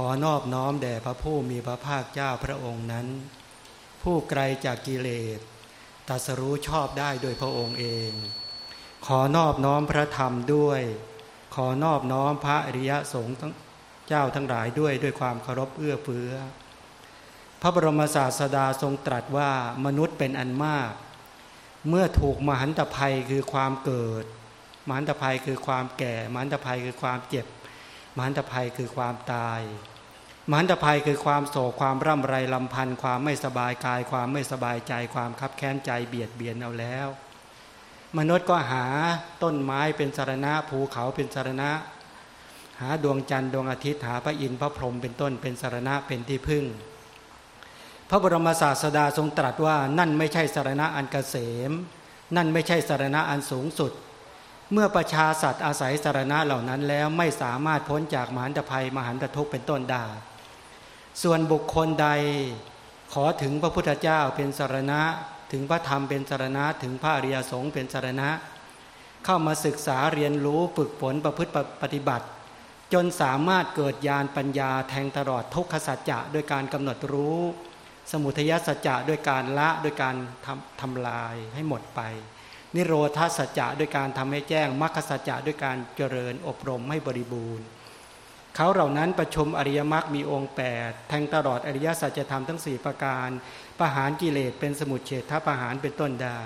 ขอนอบน้อมแด่พระผู้มีพระภาคเจ้าพระองค์นั้น ผู้ไกลจากกิเลสตัสรู้ชอบได้โดยพระองค์เอง ขอนอบน้อมพระธรรมด้วย ขอนอบน้อมพระอริยสงฆ์เจ้าทั้งหลายด้วยด้วยความเคารพเอื้อเฟื้อ พระบรมศาสดาทรงตรัสว่ามนุษย์เป็นอันมาก เมื่อถูกมหันตภัยคือความเกิด มหันตภัยคือความแก่ มหันตภัยคือความเจ็บ มหันตภัยคือความตายมหันตภัยคือความโศกความร่ำไรลำพันธ์ความไม่สบายกาย ความไม่สบายใจ ความคับแค้นใจเบียดเบียนเอาแล้ว มนุษย์ก็หาต้นไม้เป็นสารณะภูเขาเป็นสารณะ หาดวงจันทร์ดวงอาทิตย์หาพระอินทร์พระพรหมเป็นต้นเป็นสารณะเป็นที่พึ่ง พระบรมศาสดาทรงตรัสว่านั่นไม่ใช่สารณะอันกเกษม นั่นไม่ใช่สารณะอันสูงสุด เมื่อประชาสัตว์อาศัยสารณะเหล่านั้นแล้วไม่สามารถพ้นจากมหันตภัยมหันตทุกข์เป็นต้นได้ ส่วนบุคคลใดขอถึงพระพุทธเจ้าเป็นสารณะ ถึงพระธรรมเป็นสารณะ ถึงพระอริยสงฆ์เป็นสารณะ เข้ามาศึกษาเรียนรู้ฝึกฝนประพฤติปฏิบัติ จนสามารถเกิดญาณปัญญาแทงตลอดทุกขสัจจะด้วยการกำหนดรู้ สมุทัยสัจจะด้วยการละด้วยการทำทำลายให้หมดไป นิโรธาสัจจะด้วยการทำให้แจ้งมรรคสัจจะด้วยการเจริญอบรมให้บริบูรณ์เขาเหล่านั้นประชุมอริยมรรคมีองค์ 8 แทงตลอดอริยสัจธรรมทั้ง 4 ประการ ประหารกิเลสเป็นสมุทเฉทประหารเป็นต้นได้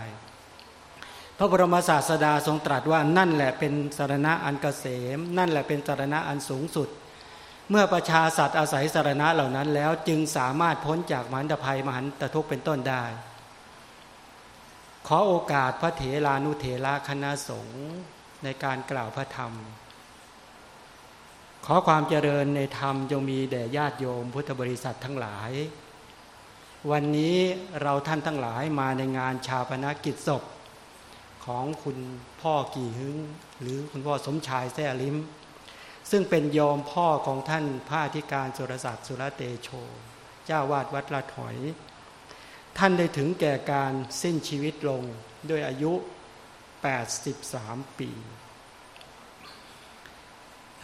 พระบรมศาสดาทรงตรัสว่านั่นแหละเป็นสารณะอันกเกษม นั่นแหละเป็นสารณะอันสูงสุด เมื่อประชาสัตว์อาศัยสารณะเหล่านั้นแล้วจึงสามารถพ้นจากมหันตภัยมหันตทุกข์เป็นต้นได้ ขอโอกาสพระเถรานุเถระคณะสงฆ์ในการกล่าวพระธรรม ขอความเจริญในธรรมจงมีแด่ญาติโยมพุทธบริษัททั้งหลาย วันนี้เราท่านทั้งหลายมาในงานชาปนกิจศพ ของคุณพ่อกี่หึงหรือคุณพ่อสมชายแซ่ลิมซึ่งเป็นยอมพ่อของท่านพระอธิการสุรศักดิ์สุรเตโช เจ้าวาดวัดละถอย ท่านได้ถึงแก่การสิ้นชีวิตลงด้วยอายุ 83 ปี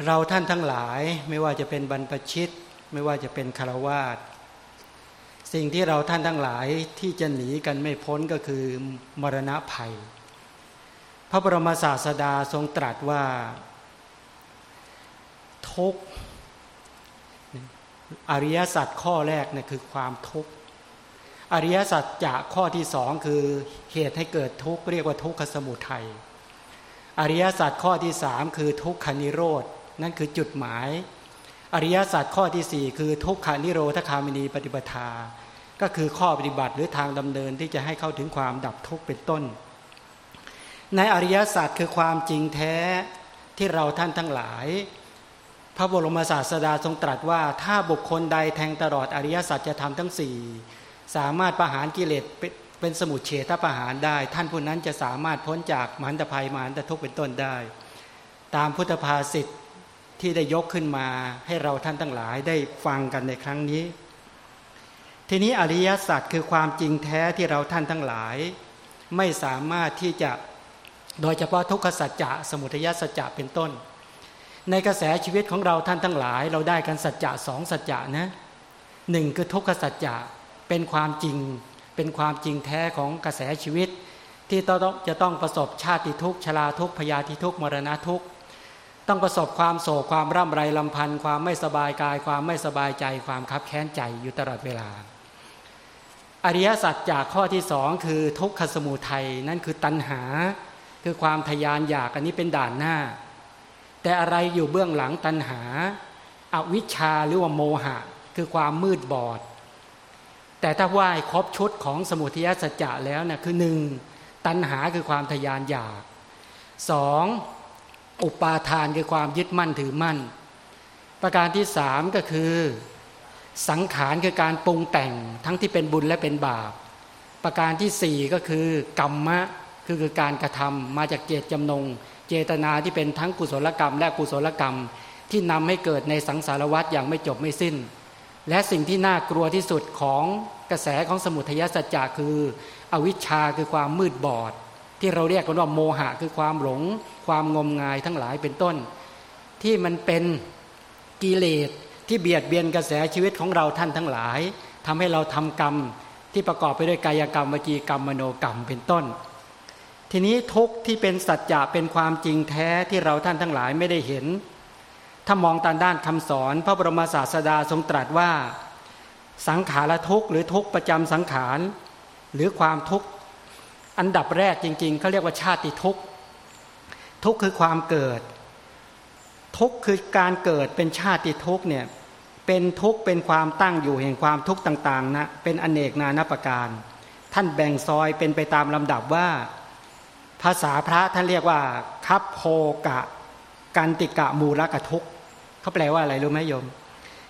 เราท่านทั้งหลายไม่ว่าจะเป็นบรรพชิต ไม่ว่าจะเป็นคารวาสสิ่งที่เราท่านทั้งหลายที่จะหนีกันไม่พ้นก็คือมรณะภัย พระบรมศาสดาทรงตรัสว่า ทุกอริยสัจข้อแรกเนี่ยคือความทุกข์ อริยสัจจากข้อที่สองคือเหตุให้เกิดทุกข์เรียกว่าทุกขสมุทัยอริยสัจข้อที่สามคือทุกขานิโรธนั่นคือจุดหมาย อริยสัจข้อที่สี่คือทุกขานิโรธคามินีปฏิปทา ก็คือข้อปฏิบัติหรือทางดำเนินที่จะให้เข้าถึงความดับทุกข์เป็นต้น ในอริยสัจคือความจริงแท้ที่เราท่านทั้งหลาย พระบรมศาสดาทรงตรัสว่าถ้าบุคคลใดแทงตลอดอริยสัจจะทำทั้งสี่ สามารถประหารกิเลสเป็นสมุทเฉทประหารได้ ท่านผู้นั้นจะสามารถพ้นจากมหันตภัยมหันตทุกข์เป็นต้นได้ ตามพุทธภาษิตที่ได้ยกขึ้นมาให้เราท่านทั้งหลายได้ฟังกันในครั้งนี้ ทีนี้อริยสัจคือความจริงแท้ที่เราท่านทั้งหลาย ไม่สามารถที่จะโดยเฉพาะทุกขสัจจะสมุทัยสัจจะเป็นต้น ในกระแสชีวิตของเราท่านทั้งหลาย เราได้กันสัจจะสองสัจจะนะหนึ่งคือทุกขสัจจะ เป็นความจริง เป็นความจริงแท้ของกระแสชีวิต ที่ต้องจะต้องประสบชาติทุกข์ชราทุกข์พยาธิทุกข์มรณะทุกข์ต้องประสบความโศกความร่ำไรลำพันธ์ความไม่สบายกาย ความไม่สบายใจ ความคับแค้นใจอยู่ตลอดเวลา อริยสัจจากข้อที่สองคือทุกขสมุทัยนั่นคือตัณหา คือความทยานอยากอันนี้เป็นด่านหน้า แต่อะไรอยู่เบื้องหลังตัณหาอาวิชชาหรือว่าโมหะ คือความมืดบอด แต่ถ้าไหว่าครบชุดของสมุทัยสัจจะแล้วนะ่ยคือหนึ่งตัณหาคือความทยานอยากสองอุปาทานคือความยึดมั่นถือมั่น ประการที่สามก็คือ สังขารคือการปรุงแต่งทั้งที่เป็นบุญและเป็นบาป ประการที่สี่ก็คือกรรมะคือคือการกระทำมาจากเจตจำนง เจตนาที่เป็นทั้งกุศลกรรม และกุศลกรรม ที่นำให้เกิดในสังสารวัฏอย่างไม่จบไม่สิ้น และสิ่งที่น่ากลัวที่สุดของ กระแสของสมุทัยสัจจะคือ อวิชชาคือความมืดบอด ที่เราเรียกกันว่าโมหะคือความหลง ความงมงายทั้งหลายเป็นต้น ที่มันเป็นกิเลสที่เบียดเบียนกระแสชีวิตของเราท่านทั้งหลายทำให้เราทำกรรมที่ประกอบไปด้วยกายกรรมวิจีกรรมมโนกรรมเป็นต้น ทีนี้ทุกที่เป็นสัจจะเป็นความจริงแท้ที่เราท่านทั้งหลายไม่ได้เห็น ถ้ามองตามด้านคำสอน พระบรมศาสดาทรงตรัสว่า สังขารทุกข์หรือทุกข์ประจำสังขาร หรือความทุกข์อันดับแรกจริง ๆเขาเรียกว่าชาติทุกข์ทุกข์คือความเกิด ทุกข์คือการเกิดเป็นชาติทุกข์เนี่ยเป็นทุกข์เป็นความตั้งอยู่แห่งความทุกข์ต่างๆนะเป็นอเนกนานาประการ ท่านแบ่งซอยเป็นไปตามลำดับว่า ภาษาพระท่านเรียกว่าคับโพกะ กันติกะมูลกะทุกเขาแปลว่าอะไรรู้ไหมโยม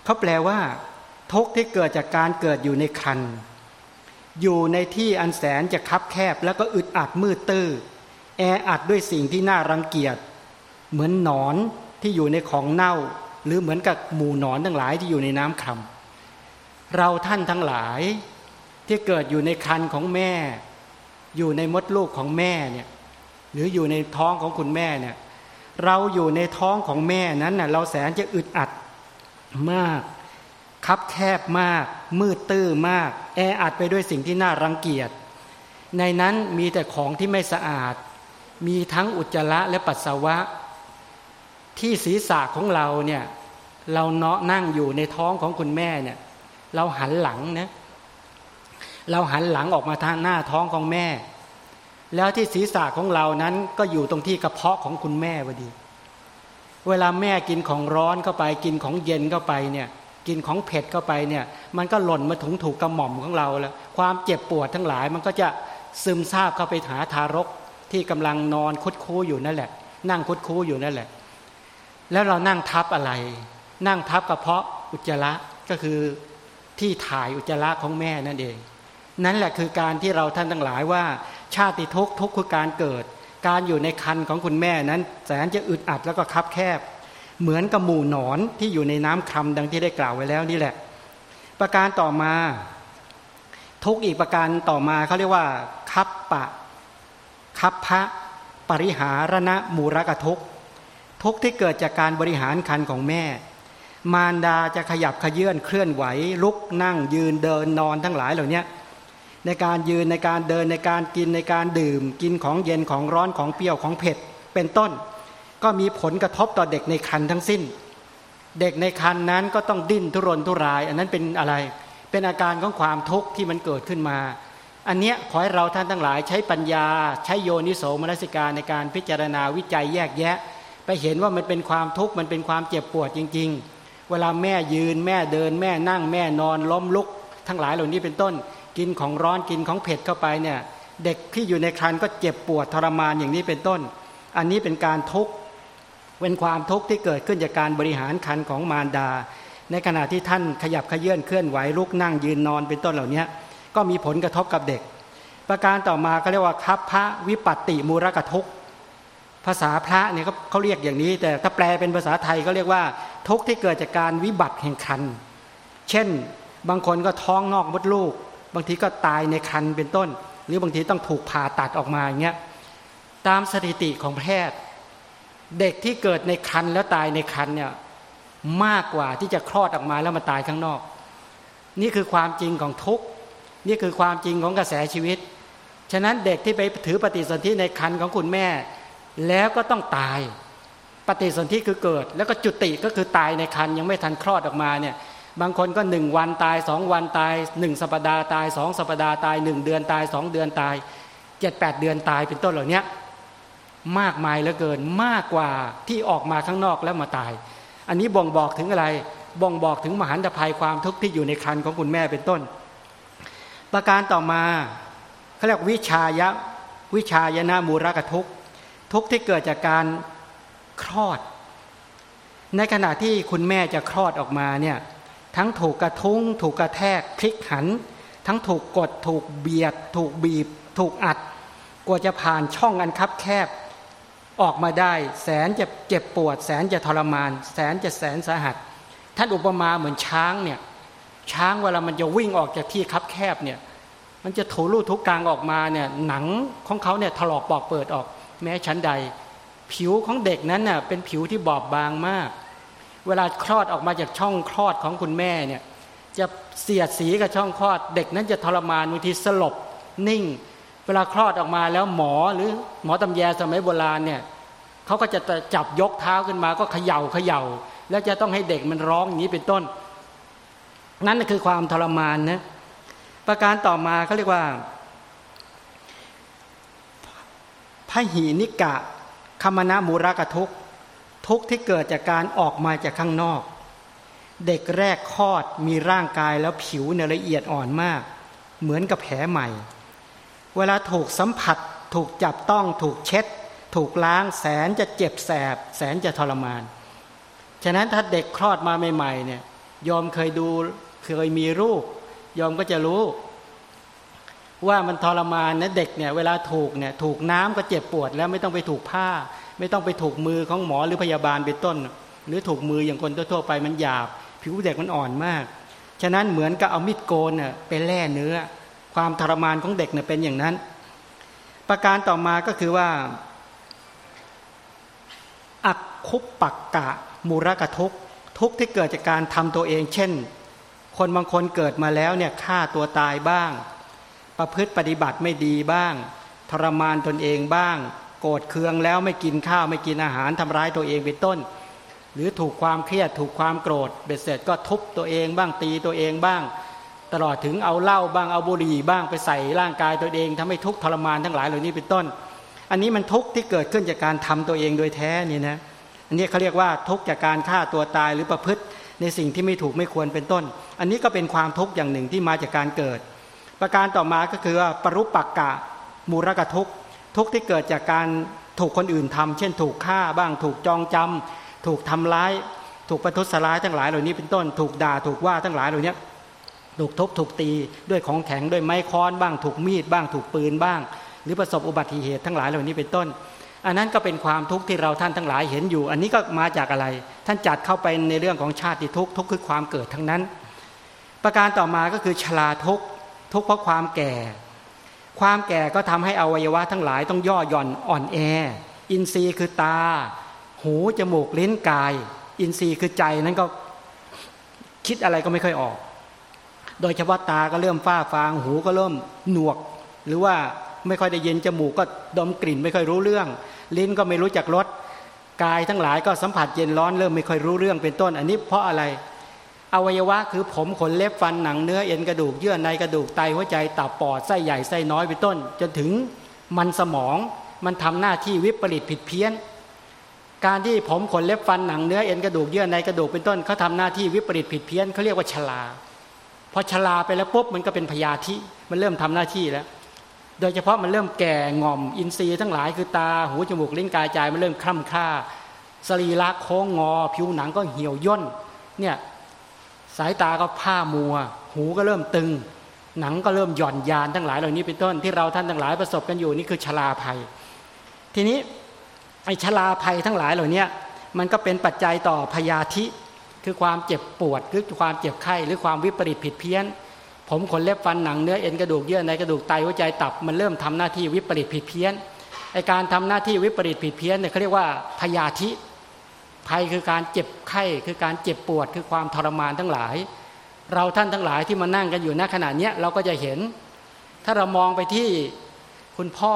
เขาแปลว่า ทุกที่เกิดจากการเกิดอยู่ในคัน อยู่ในที่อันแสนจะคับแคบแล้วก็อึดอัดมืดตื้อ แออัดด้วยสิ่งที่น่ารังเกียจ เหมือนหนอนที่อยู่ในของเน่า หรือเหมือนกับหมู่หนอนทั้งหลายที่อยู่ในน้ำคำเราท่านทั้งหลายที่เกิดอยู่ในคันของแม่ อยู่ในมดลูกของแม่เนี่ยหรืออยู่ในท้องของคุณแม่เนี่ยเราอยู่ในท้องของแม่นั้นน่ะเราแสนจะอึดอัดมาก คับแคบมาก มืดตื้อมาก แออัดไปด้วยสิ่งที่น่ารังเกียจ ในนั้นมีแต่ของที่ไม่สะอาด มีทั้งอุจจาระและปัสสาวะ ที่ศีรษะของเราเนี่ยเราเนาะนั่งอยู่ในท้องของคุณแม่เนี่ยเราหันหลังนะเราหันหลังออกมาทางหน้าท้องของแม่ แล้วที่ศีรษะของเรานั้นก็อยู่ตรงที่กระเพาะของคุณแม่พอดี เวลาแม่กินของร้อนเข้าไปกินของเย็นเข้าไปเนี่ย กินของเผ็ดเข้าไปเนี่ย มันก็หล่นมาถุงถูกกระหม่อมของเราแล้ว ความเจ็บปวดทั้งหลายมันก็จะซึมซาบเข้าไปหาทารกที่กำลังนอนคุดคู้อยู่นั่นแหละ นั่งคุดคู้อยู่นั่นแหละ แล้วเรานั่งทับอะไร นั่งทับกระเพาะอุจจาระก็คือที่ถ่ายอุจจาระของแม่นั่นเอง นั่นแหละคือการที่เราท่านทั้งหลายว่า ชาติทุกทุกคือการเกิด การอยู่ในคันของคุณแม่นั้นแสนจะอึดอัดแล้วก็คับแคบ เหมือนกับหมู่หนอนที่อยู่ในน้ำคำดังที่ได้กล่าวไว้แล้วนี่แหละ ประการต่อมา ทุกอีกประการต่อมาเขาเรียกว่าคับปะคับพระปริหารณะมูรกทุกทุกที่เกิดจากการบริหารคันของแม่ มารดาจะขยับขยื่นเคลื่อนไหว ลุกนั่งยืนเดินนอนทั้งหลายเหล่านี้ในการยืนในการเดินในการกินในการดื่ม กินของเย็นของร้อนของเปรี้ยวของเผ็ดเป็นต้น ก็มีผลกระทบต่อเด็กในคันทั้งสิ้น เด็กในคันนั้นก็ต้องดิ้นทุรนทุราย อันนั้นเป็นอะไร เป็นอาการของความทุกข์ที่มันเกิดขึ้นมา อันเนี้ยขอให้เราท่านทั้งหลายใช้ปัญญา ใช้โยนิโสมนสิการในการพิจารณาวิจัยแยกแยะ ไปเห็นว่ามันเป็นความทุกข์มันเป็นความเจ็บปวดจริง ๆ เวลาแม่ยืนแม่เดิน แม่นั่งแม่นอนล้มลุก ทั้งหลายเหล่านี้เป็นต้น กินของร้อนกินของเผ็ดเข้าไปเนี่ยเด็กที่อยู่ในคันก็เจ็บปวดทรมานอย่างนี้เป็นต้น อันนี้เป็นการทุกข์ เป็นความทุกข์ที่เกิดขึ้นจากการบริหารคันของมารดา ในขณะที่ท่านขยับขยื่นเคลื่อนไหวลุกนั่งยืนนอนเป็นต้นเหล่านี้ก็มีผลกระทบกับเด็ก ประการต่อมาเขาเรียกว่าคับพระวิปัตติมูรกทุกภาษาพระเนี่ยเขาเรียกอย่างนี้ แต่ถ้าแปลเป็นภาษาไทยเขาเรียกว่า ทุกข์ที่เกิดจากการวิบัติแห่งคันเช่น บางคนก็ท้องนอกมดลูก บางทีก็ตายในคันเป็นต้น หรือบางทีต้องถูกผ่าตัดออกมาอย่างเงี้ยตามสถิติของแพทย์ เด็กที่เกิดในคันแล้วตายในคันเนี่ยมากกว่าที่จะคลอดออกมาแล้วมาตายข้างนอก นี่คือความจริงของทุกนี่คือความจริงของกระแสชีวิต ฉะนั้นเด็กที่ไปถือปฏิสนธิในคันของคุณแม่ แล้วก็ต้องตาย ปฏิสนธิคือเกิด แล้วก็จุติก็คือตายในคันยังไม่ทันคลอดออกมาเนี่ยบางคนก็หนึ่งวันตายสองวันตายหนึ่งสัปดาห์ตายสองสัปดาห์ตายหนึ่งเดือนตายสองเดือนตายเจ็ดแปดเดือนตายเป็นต้นเหล่านี้ มากมายเหลือเกินมากกว่าที่ออกมาข้างนอกแล้วมาตาย อันนี้บ่งบอกถึงอะไร บ่งบอกถึงมหันตภัยความทุกข์ที่อยู่ในคันของคุณแม่เป็นต้น ประการต่อมาเขาเรียกวิชายะวิชายนะมูรกทุกทุกที่เกิดจากการคลอด ในขณะที่คุณแม่จะคลอดออกมาเนี่ยทั้งถูกกระทุ้ง ถูกกระแทกพลิกหัน ทั้งถูกกดถูกเบียด ถูกบีบ ถูกอัดกว่าจะผ่านช่องอันคับแคบ ออกมาได้แสนจะเจ็บปวด แสนจะทรมาน แสนจะแสนสาหัส ท่านอุปมาเหมือนช้างเนี่ยช้างเวลามันจะวิ่งออกจากที่คับแคบเนี่ยมันจะถูรูทุกกลางออกมาเนี่ยหนังของเขาเนี่ยถลอกปอกเปิดออก แม้ชั้นใด ผิวของเด็กนั้นน่ะเป็นผิวที่บอบบางมาก เวลาคลอดออกมาจากช่องคลอดของคุณแม่เนี่ยจะเสียดสีกับช่องคลอด เด็กนั้นจะทรมานบางทีสลบนิ่ง เวลาคลอดออกมาแล้วหมอหรือหมอตำแยสมัยโบราณเนี่ยเขาก็จะจับยกเท้าขึ้นมาก็เขย่าเขย่า แล้วจะต้องให้เด็กมันร้องอย่างนี้เป็นต้น นั่นคือความทรมานนะประการต่อมาเขาเรียกว่าพระหีนิกะคมนามูรกทุกทุกที่เกิดจากการออกมาจากข้างนอก เด็กแรกคลอดมีร่างกายแล้วผิวเนี่ยละเอียดอ่อนมาก เหมือนกับแผลใหม่ เวลาถูกสัมผัส ถูกจับต้อง ถูกเช็ด ถูกล้างแสนจะเจ็บแสบ แสนจะทรมาน ฉะนั้นถ้าเด็กคลอดมาใหม่ๆเนี่ยยอมเคยดูเคยมีรูปยอมก็จะรู้ ว่ามันทรมานนะเด็กเนี่ยเวลาถูกเนี่ยถูกน้ำก็เจ็บปวด แล้วไม่ต้องไปถูกผ้า ไม่ต้องไปถูกมือของหมอหรือพยาบาลเป็นต้น หรือถูกมืออย่างคนทั่วไปมันหยาบ ผิวเด็กมันอ่อนมาก ฉะนั้นเหมือนกับเอามีดโกนเนี่ยไปแล่เนื้อ ความทรมานของเด็กเนี่ยเป็นอย่างนั้น ประการต่อมาก็คือว่าอักคุปปักกะมูรกะทุกทุกที่เกิดจากการทำตัวเอง เช่น คนบางคนเกิดมาแล้วเนี่ยฆ่าตัวตายบ้าง ประพฤติปฏิบัติไม่ดีบ้าง ทรมานตนเองบ้าง โกรธเคืองแล้วไม่กินข้าวไม่กินอาหารทำร้ายตัวเองเป็นต้น หรือถูกความเครียดถูกความโกรธเบ็ดเสร็จก็ทุบตัวเองบ้างตีตัวเองบ้าง ตลอดถึงเอาเหล้าบ้างเอาบุหรี่บ้างไปใส่ร่างกายตัวเองทำให้ทุกข์ทรมานทั้งหลายเหล่านี้เป็นต้น อันนี้มันทุกข์ที่เกิดขึ้นจากการทำตัวเองโดยแท้นี่นะอันนี้เขาเรียกว่าทุกข์จากการฆ่าตัวตายหรือประพฤติในสิ่งที่ไม่ถูกไม่ควรเป็นต้น อันนี้ก็เป็นความทุกข์อย่างหนึ่งที่มาจากการเกิด ประการต่อมาก็คือว่าปรุปปักกะมูรกทุกทุกที่เกิดจากการถูกคนอื่นทำเช่น ถูกฆ่าบ้าง ถูกจองจำถูกทำร้าย ถูกประทุษร้ายทั้งหลายเหล่านี้เป็นต้น ถูกด่าถูกว่าทั้งหลายเหล่านี้ ถูกทุบถูกตีด้วยของแข็งด้วยไม้ค้อนบ้างถูกมีดบ้างถูกปืนบ้าง หรือประสบอุบัติเหตุทั้งหลายเหล่านี้เป็นต้น อันนั้นก็เป็นความทุกข์ที่เราท่านทั้งหลายเห็นอยู่ อันนี้ก็มาจากอะไร ท่านจัดเข้าไปในเรื่องของชาติทุกข์ทุกข์คือความเกิดทั้งนั้น ประการต่อมาก็คือชลาทุกข์ทุกข์เพราะความแก่ ความแก่ก็ทำให้อวัยวะทั้งหลายต้องย่อหย่อนอ่อนแอ อินทรีย์คือตา หูจมูกลิ้นกาย อินทรีย์คือใจนั้นก็คิดอะไรก็ไม่ค่อยออก โดยเฉพาะตาก็เริ่มฝ้าฟาง หูก็เริ่มหนวก หรือว่าไม่ค่อยได้เยินจมูกก็ดมกลิ่นไม่ค่อยรู้เรื่อง ลิ้นก็ไม่รู้จักรสกายทั้งหลายก็สัมผัสเย็นร้อนเริ่มไม่ค่อยรู้เรื่องเป็นต้น อันนี้เพราะอะไร อวัยวะคือผมขนเล็บฟันหนังเนื้อเอ็นกระดูกเยื่อในกระดูกไตหัวใจตับปอดไส้ใหญ่ไส้น้อยเป็นต้น จนถึงมันสมองมันทำหน้าที่วิปริตผิดเพี้ยน การที่ผมขนเล็บฟันหนังเนื้อเอ็นกระดูกเยื่อในกระดูกเป็นต้นเขาทาหน้าที่วิปริตผิดเพี้ยนเขาเรียกว่าชลา อชลาไปแล้วปุ๊บมันก็เป็นพยาธิมันเริ่มทำหน้าที่แล้ว โดยเฉพาะมันเริ่มแก่งอมอินทรีย์ทั้งหลายคือตาหูจมูกลิ้นกายใจมันเริ่มคล่ำค่าสรีระโค้งงอ ผิวหนังก็เหี่ยวย่นเนี่ยสายตาก็ผ้ามัว หูก็เริ่มตึง หนังก็เริ่มหย่อนยานทั้งหลายเหล่านี้เป็นต้นที่เราท่านทั้งหลายประสบกันอยู่นี่คือชลาภัย ทีนี้ไอ้ชลาภัยทั้งหลายเหล่านี้มันก็เป็นปัจจัยต่อพยาธิ คือความเจ็บปวดคือความเจ็บไข้หรือความวิปริตผิดเพี้ยน ผมขนเล็บฟันหนังเนื้อเอ็นกระดูกเยื่อในกระดูกไตหัวใจตับมันเริ่มทำหน้าที่วิปริตผิดเพี้ยนไอการทำหน้าที่วิปริตผิดเพี้ยนเนี่ยเขาเรียกว่าพยาธิภัยคือการเจ็บไข้คือการเจ็บปวดคือความทรมานทั้งหลาย เราท่านทั้งหลายที่มานั่งกันอยู่ณขณะนี้เราก็จะเห็น ถ้าเรามองไปที่คุณพ่อ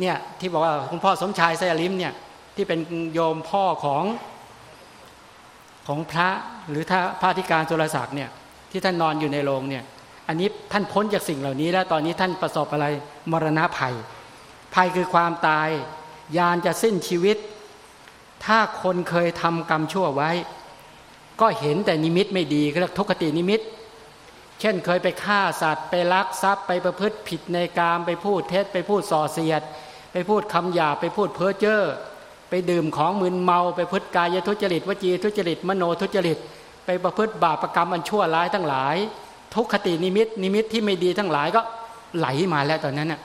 เนี่ยที่บอกว่าคุณพ่อสมชายไซลิมเนี่ยที่เป็นโยมพ่อของ ของพระหรือถ้าพระอธิการสุรศักดิ์เนี่ยที่ท่านนอนอยู่ในโรงเนี่ยอันนี้ท่านพ้นจากสิ่งเหล่านี้ แล้วตอนนี้ท่านประสบอะไรมรณะภัย ภัยคือความตาย ยานจะสิ้นชีวิต ถ้าคนเคยทำกรรมชั่วไว้ ก็เห็นแต่นิมิตไม่ดีก็เรียกทุคตินิมิต เช่นเคยไปฆ่าสัตว์ไปลักทรัพย์ไปประพฤติผิดในกามไปพูดเท็จไปพูดส่อเสียด ไปพูดคำหยาไปพูดเพ้อเจ้อ ไปดื่มของมึนเมาไปพฤติกายทุจริตวจีทุจริตมโนทุจริต ไปประพฤติบาปกรรมอันชั่วร้ายทั้งหลาย ทุคตินิมิตนิมิตที่ไม่ดีทั้งหลายก็ไหลมาแล้วตอนนั้นน่ะ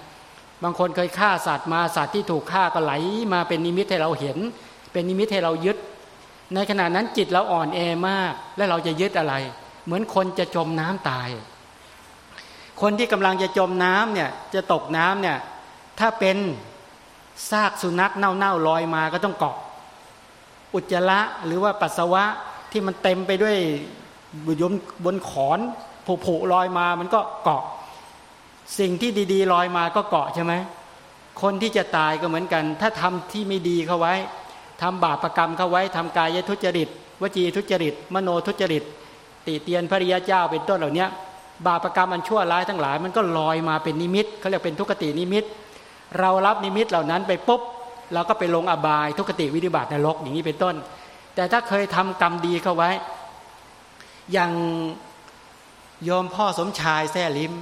บางคนเคยฆ่าสัตว์มาสัตว์ที่ถูกฆ่าก็ไหลมาเป็นนิมิตให้เราเห็น เป็นนิมิตให้เรายึด ในขณะนั้นจิตเราอ่อนแอมาก และเราจะยึดอะไร เหมือนคนจะจมน้ำตาย คนที่กำลังจะจมน้ำเนี่ยจะตกน้ำเนี่ยถ้าเป็น ซากสุนัขเน่าๆลอยมาก็ต้องเกาะ อุจจาระหรือว่าปัสสาวะที่มันเต็มไปด้วยบุยมบนขอนผุผุลอยมามันก็เกาะ สิ่งที่ดีๆลอยมาก็เกาะใช่ไหมคนที่จะตายก็เหมือนกัน ถ้าทำที่ไม่ดีเข้าไว้ทำบาปรกรรมเข้าไว้ทำกายทุจริต วจีทุจริต มโนทุจริต ติเตียนพระริยาเจ้าเป็นต้นเหล่านี้บาปรกรรมมันชั่วร้ายทั้งหลาย มันก็ลอยมาเป็นนิมิตเขาเรียกเป็นทุกตินิมิต เรารับนิมิตเหล่านั้นไปปุ๊บ เราก็ไปลงอบายทุกติวิธิบาตนรกอย่างนี้เป็นต้น แต่ถ้าเคยทำกรรมดีเข้าไว้ อย่างโยมพ่อสมชายแท้ลิม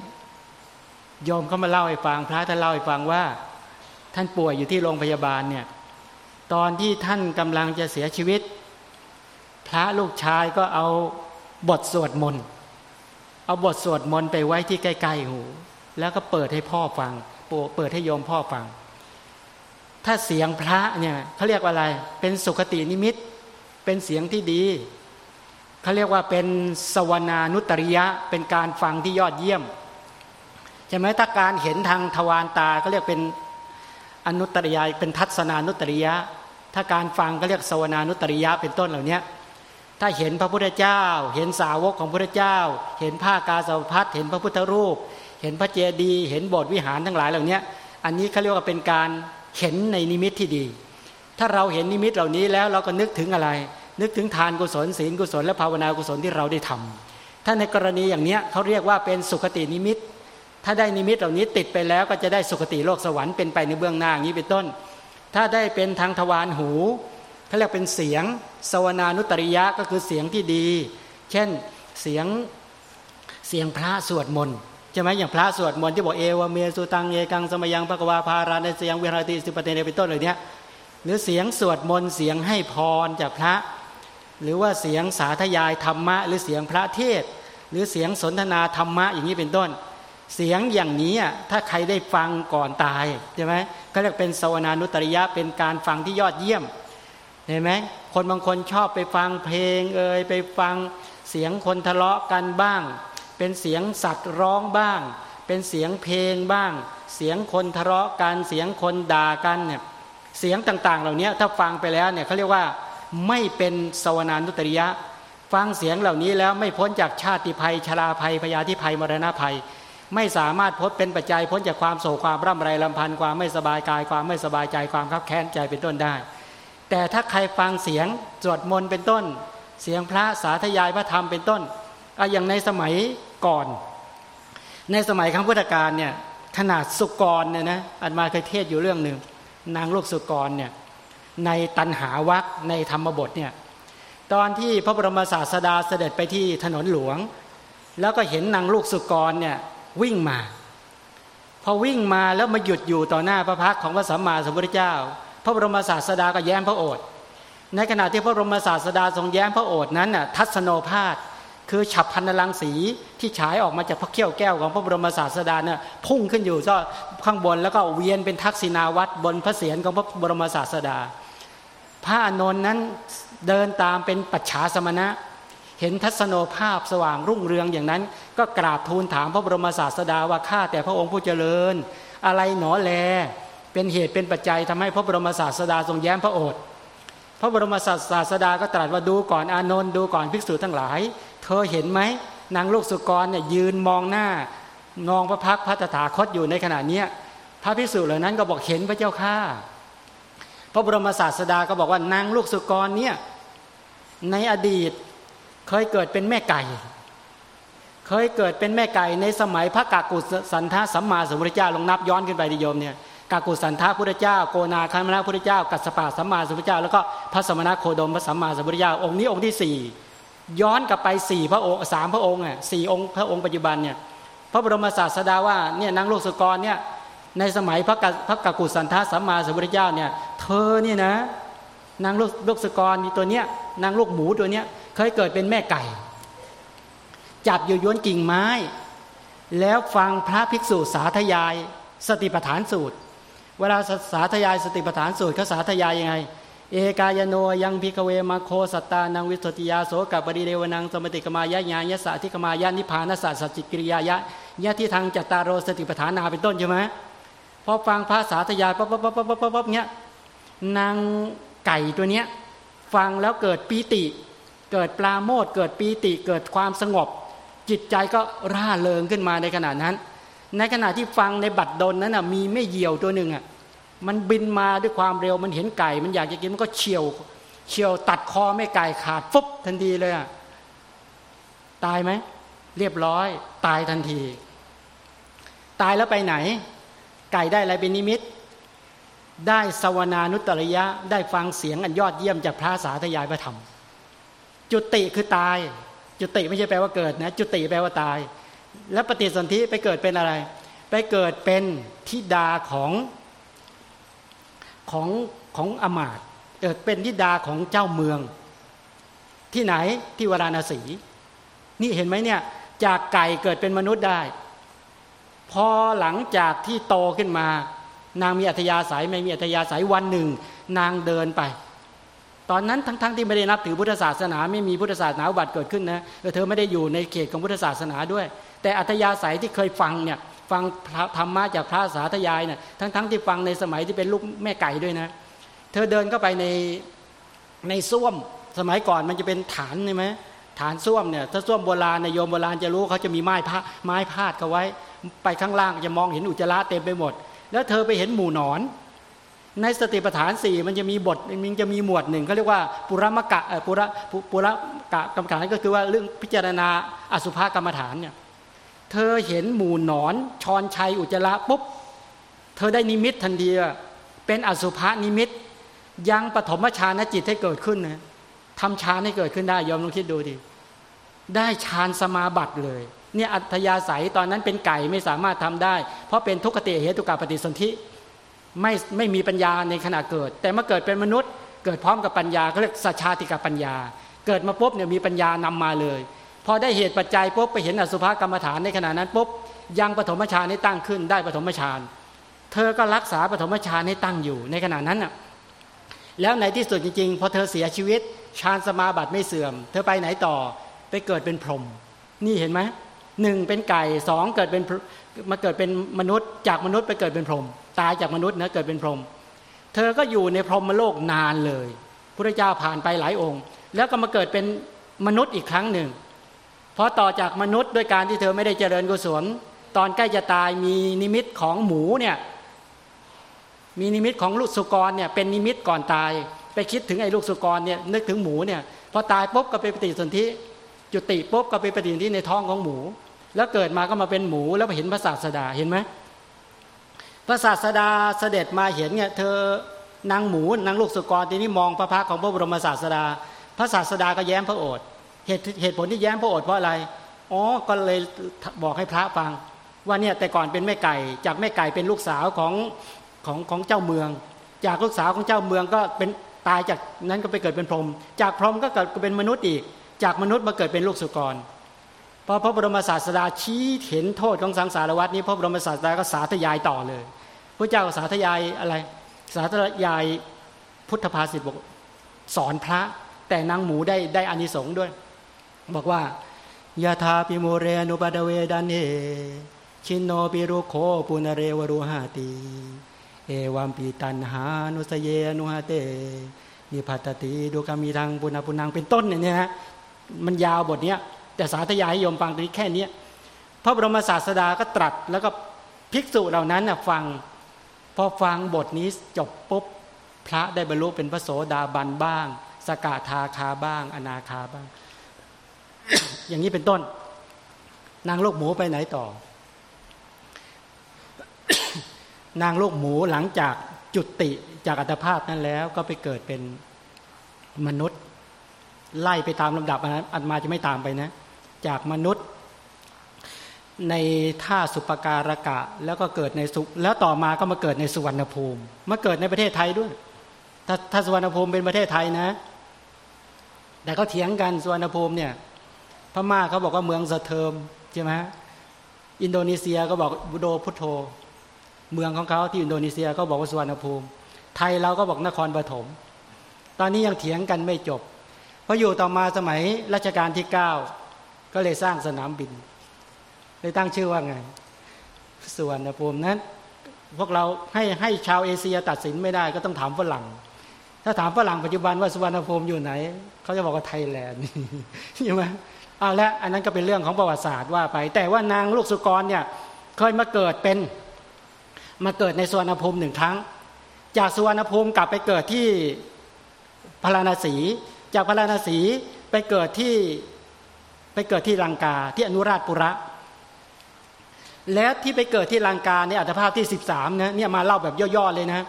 โยมเขามาเล่าให้ฟังพระท่านเล่าให้ฟังว่า ท่านป่วยอยู่ที่โรงพยาบาลเนี่ยตอนที่ท่านกำลังจะเสียชีวิต พระลูกชายก็เอาบทสวดมนต์เอาบทสวดมนต์ไปไว้ที่ใกล้ๆหู แล้วก็เปิดให้พ่อฟัง เปิดให้โยมพ่อฟัง ถ้าเสียงพระเนี่ยเขาเรียกว่าอะไร เป็นสุขตินิมิต เป็นเสียงที่ดีเขาเรียกว่าเป็นสวนานุตริยะ เป็นการฟังที่ยอดเยี่ยมใช่ไหมถ้าการเห็นทางทวารตาก็เรียกเป็นอนุตริยาเป็นทัศนานุตริยะ ถ้าการฟังก็เรียกสวนานุตริยะเป็นต้นเหล่านี้ถ้าเห็นพระพุทธเจ้า เห็นสาวกของพระพุทธเจ้า เห็นผ้ากาสาวพัดเห็นพระพุทธรูป เห็นพระเจดีย์เห็นโบสถ์วิหารทั้งหลายเหล่านี้อันนี้เขาเรียกว่าเป็นการเห็นในนิมิตที่ดี ถ้าเราเห็นนิมิตเหล่านี้แล้วเราก็นึกถึงอะไร นึกถึงทานกุศลศีลกุศลและภาวนากุศลที่เราได้ทำถ้าในกรณีอย่างนี้เขาเรียกว่าเป็นสุขตินิมิต ถ้าได้นิมิตเหล่านี้ติดไปแล้วก็จะได้สุคติโลกสวรรค์เป็นไปในเบื้องหน้าอย่างนี้เป็นต้น ถ้าได้เป็นทางทวารหูเขาเรียกเป็นเสียงสวนานุตริยะก็คือเสียงที่ดี เช่นเสียงเสียงพระสวดมนต์ ใช่ไหมอย่างพระสวดมนต์ที่บอกเอวเมสุตังเอกังสมยังปะกวาพาราในเสียงเวราติสิปเตเนเป็นต้นเลยเนี้ยหรือเสียงสวดมนต์เสียงให้พรจากพระ หรือว่าเสียงสาธยายธรรมะ หรือเสียงพระเทศ หรือเสียงสนทนาธรรมะอย่างนี้เป็นต้น เสียงอย่างนี้ถ้าใครได้ฟังก่อนตายใช่ไหมก็เรียกเป็นสวนานุตริยะเป็นการฟังที่ยอดเยี่ยมเห็นไหมคนบางคนชอบไปฟังเพลงเอ่ยไปฟังเสียงคนทะเลาะกันบ้าง เป็นเสียงสัตว์ร้องบ้าง เป็นเสียงเพลงบ้าง เสียงคนทะเลาะกันเสียงคนด่ากันเนี่ยเสียงต่างๆ เหล่านี้ถ้าฟังไปแล้วเนี่ยเขาเรียกว่าไม่เป็นสวนานุตริยะ ฟังเสียงเหล่านี้แล้วไม่พ้นจากชาติภัยชราภัยพยาธิภัยมรณะภัย ไม่สามารถพ้นเป็นปัจจัยพ้นจากความโศกความร่ำไรลำพันธ์ความไม่สบายกายความไม่สบายใจความขับแค้นใจเป็นต้นได้ แต่ถ้าใครฟังเสียงสวดมนต์เป็นต้น เสียงพระสาธยายพระธรรมเป็นต้น อะอย่างในสมัยก่อน ในสมัยครั้งพุทธกาลเนี่ยขนาดสุกรเนี่ยนะอันมาเคยเทศอยู่เรื่องหนึ่งนางลูกสุกรเนี่ยในตันหาวักในธรรมบทเนี่ยตอนที่พระบรมศาสดาเสด็จไปที่ถนนหลวง แล้วก็เห็นนางลูกสุกรเนี่ยวิ่งมา พอวิ่งมาแล้วมาหยุดอยู่ต่อหน้าพระพักของพระสัมมาสัมพุทธเจ้า พระบรมศาสดาก็แย้มพระโอษฐ์ในขณะที่พระบรมศาสดาทรงแย้มพระโอษฐ์นั้นน่ะทัศโนภาส คือฉับพันลังสีที่ฉายออกมาจากพระเขี้ยวแก้วของพระบรมศาสดาเนี่ยพุ่งขึ้นอยู่ก็ข้างบนแล้วก็เวียนเป็นทักษิณาวัตรบนพระเศียรของพระบรมศาสดา พระอนนท์นั้นเดินตามเป็นปัจฉาสมณะ เห็นทัศโนภาพสว่างรุ่งเรืองอย่างนั้น ก็กราบทูลถามพระบรมศาสดาว่าข้าแต่พระองค์ผู้เจริญ อะไรหนอแล เป็นเหตุเป็นปัจจัยทำให้พระบรมศาสดาทรงแย้มพระโอษฐ์พระบรมศาสดาก็ตรัสว่าดูก่อนอานนท์ดูก่อนภิกษุทั้งหลาย เธอเห็นไหมนางลูกสุกรเนี่ยยืนมองหน้านองพระพักพระตถาคตอยู่ในขณะนี้พระภิกษุเหล่านั้นก็บอกเห็นพระเจ้าข้าพระบรมศาสดาก็บอกว่านางลูกสุกรเนี่ยในอดีตเคยเกิดเป็นแม่ไก่ เคยเกิดเป็นแม่ไก่ในสมัยพระกากุสันทาสัมมาสัมพุทธเจ้าลงนับย้อนขึ้นไปดิโยมเนี่ยกากุสันทาพุทธเจ้า โกนาคัมนาพุทธเจ้า กัสปะสัมมาสัมพุทธเจ้าแล้วก็พระสมณโคดมพระสัมมาสัมพุทธเจ้าองค์นี้องค์ที่สี่ ย้อนกลับไปสี่พระองค์สามพระองค์อะสี่องค์พระองค์ปัจจุบันเนี่ยพระบรมศาสดาว่าเนี่ยนางโลกสกรเนี่ยในสมัยพระกพระกกุสันทาสัมมาสัมพุทธเจ้าเนี่ยเธอเนี่ยนะนางลูกลูกสกรมีตัวเนี้ยนางลูกหมูตัวเนี้ยเคยเกิดเป็นแม่ไก่ จับอยู่ย้วนกิ่งไม้ แล้วฟังพระภิกษุสาธยายสติปัฏฐานสูตร เวลาสาธยายสติปัฏฐานสูตรเขาสาธยายยังไง เอกายโนยังพิกเวมาโคสตานังวิสุติยาโสกับบริเดวนังสมติกมายะญาญสาธิกมายะนิพานสัสจิกิริยายะยะที่ทางจัตตารโรสติปัฏฐานาเป็นต้นใช่ไหมพอฟังพระสาธยายปั๊บปั๊บปั๊บปั๊บปั๊บเนี้ยนางไก่ตัวเนี้ยฟังแล้วเกิดปีติ เกิดปลาโมดเกิดปีติเกิดความสงบ จิตใจก็ร่าเริงขึ้นมาในขณะนั้น ในขณะที่ฟังในบัดดลนั้นนะมีไม่เหี่ยวตัวหนึ่งอะ มันบินมาด้วยความเร็วมันเห็นไก่ มันอยากจะกินมันก็เฉียวเฉียวตัดคอไม่ไก่ขาดฟุบทันทีเลยอะตายไหมเรียบร้อย ตายทันที ตายแล้วไปไหน ไก่ได้อะไรเป็นนิมิต ได้สวนานุตริยะ ได้ฟังเสียงอันยอดเยี่ยมจากพระสาธยายพระธรรม จุติคือตาย จุติไม่ใช่แปลว่าเกิดนะ จุติแปลว่าตาย แล้วปฏิสนธิไปเกิดเป็นอะไร ไปเกิดเป็นทิดาของ ของของอมาตเกิดเป็นทิดาของเจ้าเมือง ที่ไหนที่วราณสี นี่เห็นไหมเนี่ยจากไก่เกิดเป็นมนุษย์ได้ พอหลังจากที่โตขึ้นมา นางมีอัธยาศัยไม่มีอัธยาศัยวันหนึ่ง นางเดินไป ตอนนั้นทั้งๆทที่ไม่ได้นับถือพุทธศาสนาไม่มีพุทธศาสนาบัติเกิดขึ้นนะเธอไม่ได้อยู่ในเขตของพุทธศาสนาด้วย แต่อัธยาศัยที่เคยฟังเนี่ย ฟังธรรมะจากพระสาธยายเนี่ยทั้งๆทที่ฟังในสมัยที่เป็นลูกแม่ไก่ด้วยนะ เธอเดินเข้าไปในในส้วมสมัยก่อนมันจะเป็นฐานใช่ไหมฐานส้วมเนี่ยถ้าส้วมโบราณในโยมโบราณจะรู้เขาจะมีไม้ผ้าไม้พาดเขาไว้ ไปข้างล่างจะมองเห็นอุจจาระเต็มไปหมด แล้วเธอไปเห็นหมู่หนอน ในสติปัฏฐานสี่มันจะมีบทมันจะมีหมวดหนึ่งเขาเรียกว่าปุรมกะปุระปุระกะกรรมฐานก็คือว่าเรื่องพิจารณาอสุภกรรมฐานเนี่ย เธอเห็นหมู่หนอนชอนชัยอุจจาระปุ๊บ เธอได้นิมิตทันทีเป็นอสุภานิมิต ยังปฐมฌานจิตให้เกิดขึ้นนะทำฌานให้เกิดขึ้นได้ยอมลองคิดดูดิได้ฌานสมาบัติเลย เนี่ยอัธยาศัยตอนนั้นเป็นไก่ไม่สามารถทำได้ เพราะเป็นทุกขติเหตุกาปฏิสนธิไม่ไม่มีปัญญาในขณะเกิด แต่เมื่อเกิดเป็นมนุษย์ เกิดพร้อมกับปัญญาเขาเรียกสัชาติกปัญญา เกิดมาปุ๊บเนี่ยมีปัญญานำมาเลย พอได้เหตุปัจจัยปุ๊บไปเห็นอสุภกรรมฐานในขณะนั้นปุ๊บยังปฐมฌานให้ตั้งขึ้นได้ปฐมฌานเธอก็รักษาปฐมฌานให้ตั้งอยู่ในขณะนั้นน่ะแล้วในที่สุดจริงๆ พอเธอเสียชีวิตฌานสมาบัติไม่เสื่อม เธอไปไหนต่อไปเกิดเป็นพรหมนี่เห็นไหมหนึ่งเป็นไก่สองเกิดเป็นมาเกิดเป็นมนุษย์ จากมนุษย์ไปเกิดเป็นพรหมตายจากมนุษย์นะเกิดเป็นพรหมเธอก็อยู่ในพรหมโลกนานเลยพระเจ้าผ่านไปหลายองค์ แล้วก็มาเกิดเป็นมนุษย์อีกครั้งหนึ่ง เพราะต่อจากมนุษย์ด้วยการที่เธอไม่ได้เจริญกุศล ตอนใกล้จะตายมีนิมิตของหมูเนี่ยมีนิมิตของลูกสุกรเนี่ยเป็นนิมิตก่อนตาย ไปคิดถึงไอ้ลูกสุกรเนี่ยนึกถึงหมูเนี่ยพอตายปุ๊บก็ไปปฏิสนธิจุติปุ๊บก็ไปปฏิสนธิในท้องของหมู แล้วเกิดมาก็มาเป็นหมูแล้วไปเห็นพระศาสดาเห็นไหมพระศาสดาเสด็จมาเห็นเนี่ยเธอนางหมูนางลูกสุกรทีนี้มองพระพักของพระบรมศาสดา พระศาสดาก็แย้มพระโอษฐ์ เหตุเหตุผลที่แย้มพระโอษฐ์เพราะอะไร อ๋อ ก็เลยบอกให้พระฟัง ว่าเนี่ยแต่ก่อนเป็นแม่ไก่ จากแม่ไก่เป็นลูกสาวของของของเจ้าเมือง จากลูกสาวของเจ้าเมืองก็เป็นตายจากนั้นก็ไปเกิดเป็นพรหม จากพรหมก็เกิดเป็นมนุษย์อีก จากมนุษย์มาเกิดเป็นลูกสุกรพอพระบรมศาสดาชี้เห็นโทษของสังสารวัฏนี้พระบรมศาสดาก็สาธยายต่อเลยพระเจ้าสาธยายอะไร สาธยายพุทธภาษิตบอกสอนพระแต่นางหมูได้ได้อานิสงส์ด้วย บอกว่ายาธาปิโมเรนุปดเวดันเอชินโนปิรุโคปุนเรวรุหาติเอวัมปีตันหานุสเยนุหาเตนิพัตติดูกามีทางปุณปุนังเป็นต้นเนี่ยฮะมันยาวบทเนี้ยแต่สาธยายให้โยมฟังตรงนี้แค่นี้พระบรมศาสดาก็ตรัสแล้วก็ภิกษุเหล่านั้นน่ะฟังพอฟังบทนี้จบปุ๊บพระได้บรรลุเป็นพระโสดาบันบ้าง สกาทาคาบ้าง อนาคาบ้าง อย่างนี้เป็นต้น นางลูกหมูไปไหนต่อ นางลูกหมูหลังจากจุติจากอัตภาพนั้นแล้วก็ไปเกิดเป็นมนุษย์ ไล่ไปตามลำดับอันมาจะไม่ตามไปนะ จากมนุษย์ ในท่าสุปการะกะ แล้วก็เกิดในสุแล้วต่อมาก็มาเกิดในสุวรรณภูมิ มาเกิดในประเทศไทยด้วย ถ้าถ้าสุวรรณภูมิเป็นประเทศไทยนะ แต่เขาเถียงกันสุวรรณภูมิเนี่ย พม่าเขาบอกว่าเมืองสะเทิมใช่ไหมอินโดนีเซียก็บอกบุโดพุทโธ เมืองของเขาที่อินโดนีเซียก็บอกว่าสุวรรณภูมิ ไทยเราก็บอกนครปฐมตอนนี้ยังเถียงกันไม่จบเพราะอยู่ต่อมาสมัยรัชกาลที่เก้าก็เลยสร้างสนามบินเลยตั้งชื่อว่าไงสุวรรณภูมินั้น พวกเราให้ให้ชาวเอเชียตัดสินไม่ได้ก็ต้องถามฝรั่ง ถ้าถามฝรั่งปัจจุบันว่าสุวรรณภูมิอยู่ไหน เขาจะบอกว่าไทยแลนด์ใช่ไหม เอาละอันนั้นก็เป็นเรื่องของประวัติศาสตร์ว่าไป แต่ว่านางลูกสุกรเนี่ยเคยมาเกิดเป็นมาเกิดในสุวรรณภูมิหนึ่งครั้ง จากสุวรรณภูมิกลับไปเกิดที่พาราณสี จากพาราณสีไปเกิดที่ไปเกิดที่ลังกาที่อนุราชปุระ และที่ไปเกิดที่ลังกาในอัตภาพที่สิบสามนะเนี่ยมาเล่าแบบย่อๆเลยนะ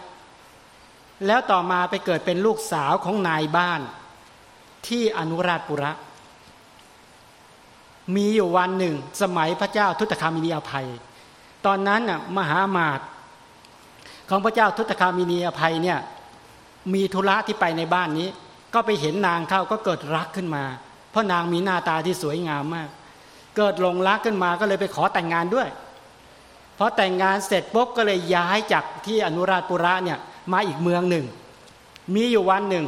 แล้วต่อมาไปเกิดเป็นลูกสาวของนายบ้านที่อนุราชปุระ มีอยู่วันหนึ่ง สมัยพระเจ้าทุตคามินีอภัย ตอนนั้นน่ะมหามาตของพระเจ้าทุตคามินีอภัยเนี่ยมีธุระที่ไปในบ้านนี้ ก็ไปเห็นนางเข้าก็เกิดรักขึ้นมา เพราะนางมีหน้าตาที่สวยงามมาก เกิดหลงรักขึ้นมาก็เลยไปขอแต่งงานด้วยพอแต่งงานเสร็จปุ๊บก็เลยย้ายจากที่อนุราชปุระเนี่ยมาอีกเมืองหนึ่ง มีอยู่วันหนึ่ง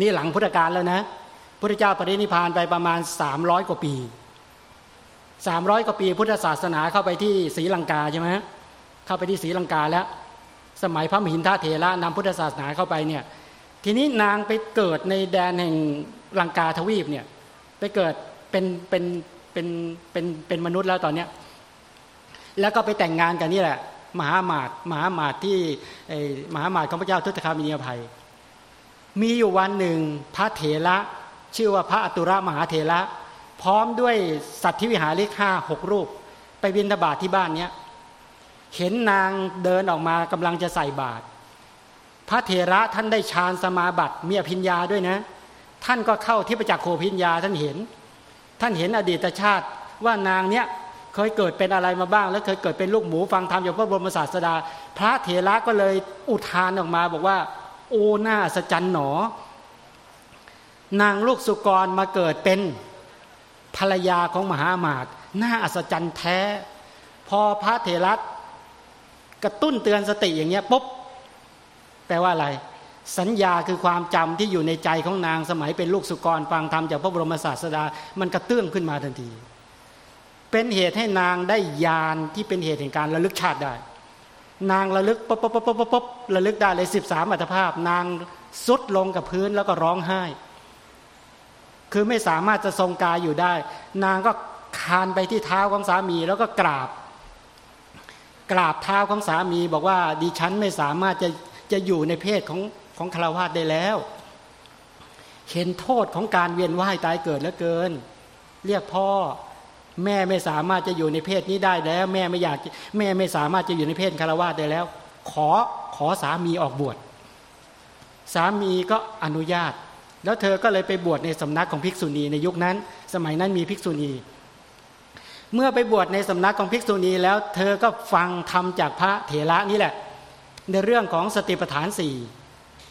นี่หลังพุทธกาลแล้วนะ พระเจ้าปรินิพานไปประมาณ 300 กว่าปี 300 กว่าปี พุทธศาสนาเข้าไปที่ศรีลังกาใช่ไหมเข้าไปที่ศรีลังกาแล้ว สมัยพระมหินทาเถระนำพุทธศาสนาเข้าไปเนี่ยทีนี้นางไปเกิดในแดนแห่งลังกาทวีปเนี่ยไปเกิดเป็นเป็นเป็นเป็นเป็นมนุษย์แล้วตอนเนี้ยแล้วก็ไปแต่งงานกันนี่แหละ มหามาตมหามาตที่มหามาตของพระเจ้าทุตคามินีภัย มีอยู่วันหนึ่งพระเถระ ชื่อว่าพระอตุระมหาเถระ พร้อมด้วยสัตว์ที่วิหารเลขห้าหกรูป ไปบินทบาทที่บ้านเนี้ยเห็นนางเดินออกมากำลังจะใส่บาตรพระเถระท่านได้ฌานสมาบัติมีอภิญญาด้วยนะ ท่านก็เข้าที่ประจักษ์โคพิญญาท่านเห็น ท่านเห็นอดีตชาติว่านางเนี้ยเคยเกิดเป็นอะไรมาบ้าง แล้วเคยเกิดเป็นลูกหมูฟังธรรมจากพระบรมศาสดา พระเถระก็เลยอุทานออกมาบอกว่า โอ้หน้าสจันหนอ นางลูกสุกรมาเกิดเป็นภรรยาของมหามาตน้าอัศจรรย์แท้ พอพระเถระกระตุ้นเตือนสติอย่างเงี้ยปุ๊บแปลว่าอะไร สัญญาคือความจำที่อยู่ในใจของนางสมัยเป็นลูกสุกรฟังธรรมจากพระบรมศาสดา มันกระเตื้องขึ้นมาทันที เป็นเหตุให้นางได้ยานที่เป็นเหตุแห่งการระลึกชาติได้ นางระลึกป๊บป๊บป๊บป๊บป๊บระลึกได้เลยสิบสามอัตภาพ นางสุดลงกับพื้นแล้วก็ร้องไห้ คือไม่สามารถจะทรงกายอยู่ได้ นางก็คานไปที่เท้าของสามีแล้วก็กราบ กราบเท้าของสามีบอกว่าดิฉันไม่สามารถจะจะอยู่ในเพศของของคารวะได้แล้ว เห็นโทษของการเวียนว่ายตายเกิดแล้วเกิน เรียกพ่อแม่ไม่สามารถจะอยู่ในเพศนี้ได้แล้ว แม่ไม่อยากแม่ไม่สามารถจะอยู่ในเพศคารวะได้แล้ว ขอขอสามีออกบวชสามีก็อนุญาต แล้วเธอก็เลยไปบวชในสำนักของภิกษุณีในยุคนั้น สมัยนั้นมีภิกษุณี เมื่อไปบวชในสำนักของภิกษุณีแล้วเธอก็ฟังธรรมจากพระเถระนี่แหละ ในเรื่องของสติปัฏฐานสี่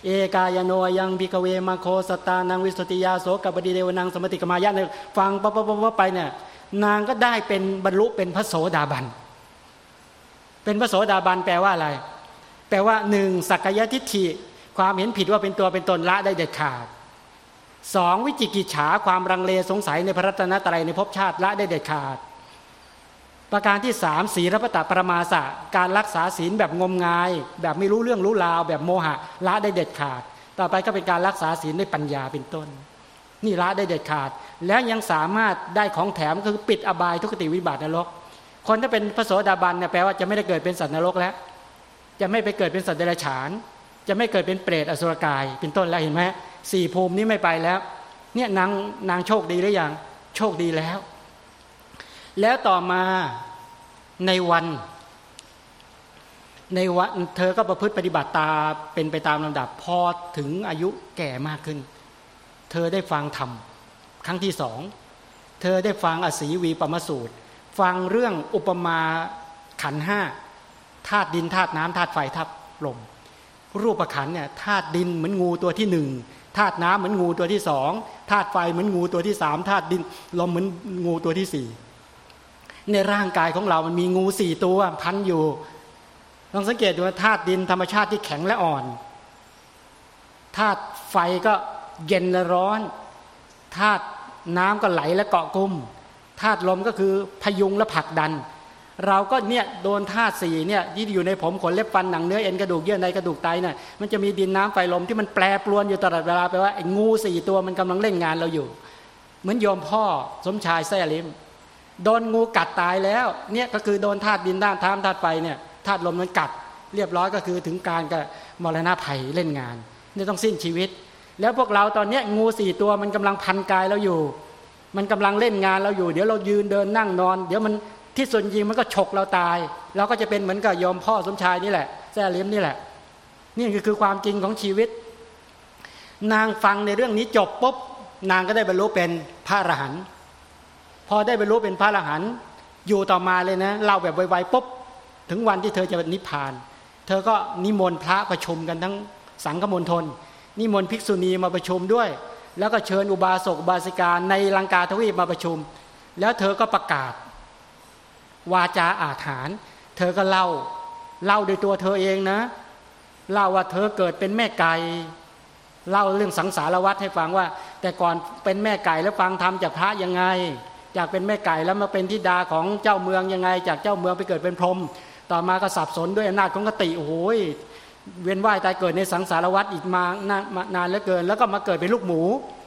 เอกายโนยังพิกเวมาโคสตานังวิสติยาโสกับบดีเดวนังสมติกมายะเนี่ยฟังปั๊บปั๊บปั๊บไปเนี่ยนางก็ได้เป็นบรรลุเป็นพระโสดาบัน เป็นพระโสดาบันแปลว่าอะไร แปลว่าหนึ่งสักยทิฏฐิความเห็นผิดว่าเป็นตัวเป็นตนละได้เด็ดขาด สองวิจิกิจฉาความรังเลสงสัยในพระรัตนตรัยในภพชาติละได้เด็ดขาด ประการที่สามศีลปตะประมาสะการรักษาศีลแบบงมงาย แบบไม่รู้เรื่องรู้ราว แบบโมหะละได้เด็ดขาด ต่อไปก็เป็นการรักษาศีลด้วยปัญญาเป็นต้น นี่ละได้เด็ดขาด แล้วยังสามารถได้ของแถมคือปิดอบายทุกติวิบัตินรก คนถ้าเป็นพระโสดาบันเนี่ยแปลว่าจะไม่ได้เกิดเป็นสัตว์นรกแล้ว จะไม่ไปเกิดเป็นสัตว์เดรัจฉาน จะไม่เกิดเป็นเปรตอสุรกายเป็นต้นแล้วเห็นไหม สี่ภูมินี้ไม่ไปแล้ว เนี่ยนางนางโชคดีหรือยังโชคดีแล้ว แล้วต่อมาในวันในวันเธอก็ประพฤติปฏิบัติตาเป็นไปตามลำดับพอถึงอายุแก่มากขึ้น เธอได้ฟังธรรมครั้งที่สองเธอได้ฟังอสีวีปมสูตร ฟังเรื่องอุปมาขันห้าธาตุดินธาตุน้ำธาตุไฟธาตุลม รูปขันเนี่ยธาตุดินเหมือนงูตัวที่หนึ่ง ธาตุน้ำเหมือนงูตัวที่สองธาตุไฟเหมือนงูตัวที่สามธาตุดินลมเหมือนงูตัวที่สี่ในร่างกายของเรามันมีงูสี่ตัวพันอยู่ลองสังเกตดูว่าธาตุดินธรรมชาติที่แข็งและอ่อนธาตุไฟก็เย็นและร้อนธาตุน้ำก็ไหลและเกาะกุมธาตุลมก็คือพยุงและผลักดัน เราก็เนี่ยโดนธาตุสี่เนี่ยที่อยู่ในผมขนเล็บฟันหนังเนื้อเอ็นกระดูกเยื่อในกระดูกไตเนี่ยมันจะมีดินน้ำไฟลมที่มันแปรปรวนอยู่ตลอดเวลาไปว่าไอ้งูสี่ตัวมันกำลังเล่นงานเราอยู่ เหมือนโยมพ่อสมชายแซ่ลิมโดนงูกัดตายแล้วเนี่ยก็คือโดนธาตุดินด้านท้ามธาตุไฟเนี่ยธาตุลมมันกัด เรียบร้อยก็คือถึงการกับมรณะภัยเล่นงานเนี่ยต้องสิ้นชีวิต แล้วพวกเราตอนนี้งูสี่ตัวมันกำลังพันกายเราอยู่ มันกำลังเล่นงานเราอยู่ เดี๋ยวเรายืนเดินนั่งนอน เดี๋ยวมัน ที่ส่วนยิงมันก็ฉกเราตาย เราก็จะเป็นเหมือนกับยอมพ่อสมชายนี่แหละแซ่ลิมนี่แหละ นี่คือความจริงของชีวิต นางฟังในเรื่องนี้จบปุ๊บนางก็ได้บรรลุเป็นพระอรหันต์พอได้บรรลุเป็นพระอรหันต์อยู่ต่อมาเลยนะเล่าแบบไวๆปุ๊บถึงวันที่เธอจะนิพพาน เธอก็นิมนต์พระประชุมกันทั้งสังฆมณฑลนิมนต์ภิกษุณีมาประชุมด้วย แล้วก็เชิญอุบาสกบาสิกาในลังกาทวีปมาประชุม แล้วเธอก็ประกาศ วาจาอาถานเธอก็เล่า เล่าโดยตัวเธอเองนะ เล่าว่าเธอเกิดเป็นแม่ไก่เล่าเรื่องสังสารวัตรให้ฟังว่า แต่ก่อนเป็นแม่ไก่แล้วฟังธรรมจากพระยังไง จากเป็นแม่ไก่แล้วมาเป็นธิดาของเจ้าเมืองยังไง จากเจ้าเมืองไปเกิดเป็นพรหมต่อมาก็สับสนด้วยอำนาจของกติโอ้โหเวียนว่ายตายเกิดในสังสารวัฏอีกมานานเหลือเกิน แล้วก็มาเกิดเป็นลูกหมู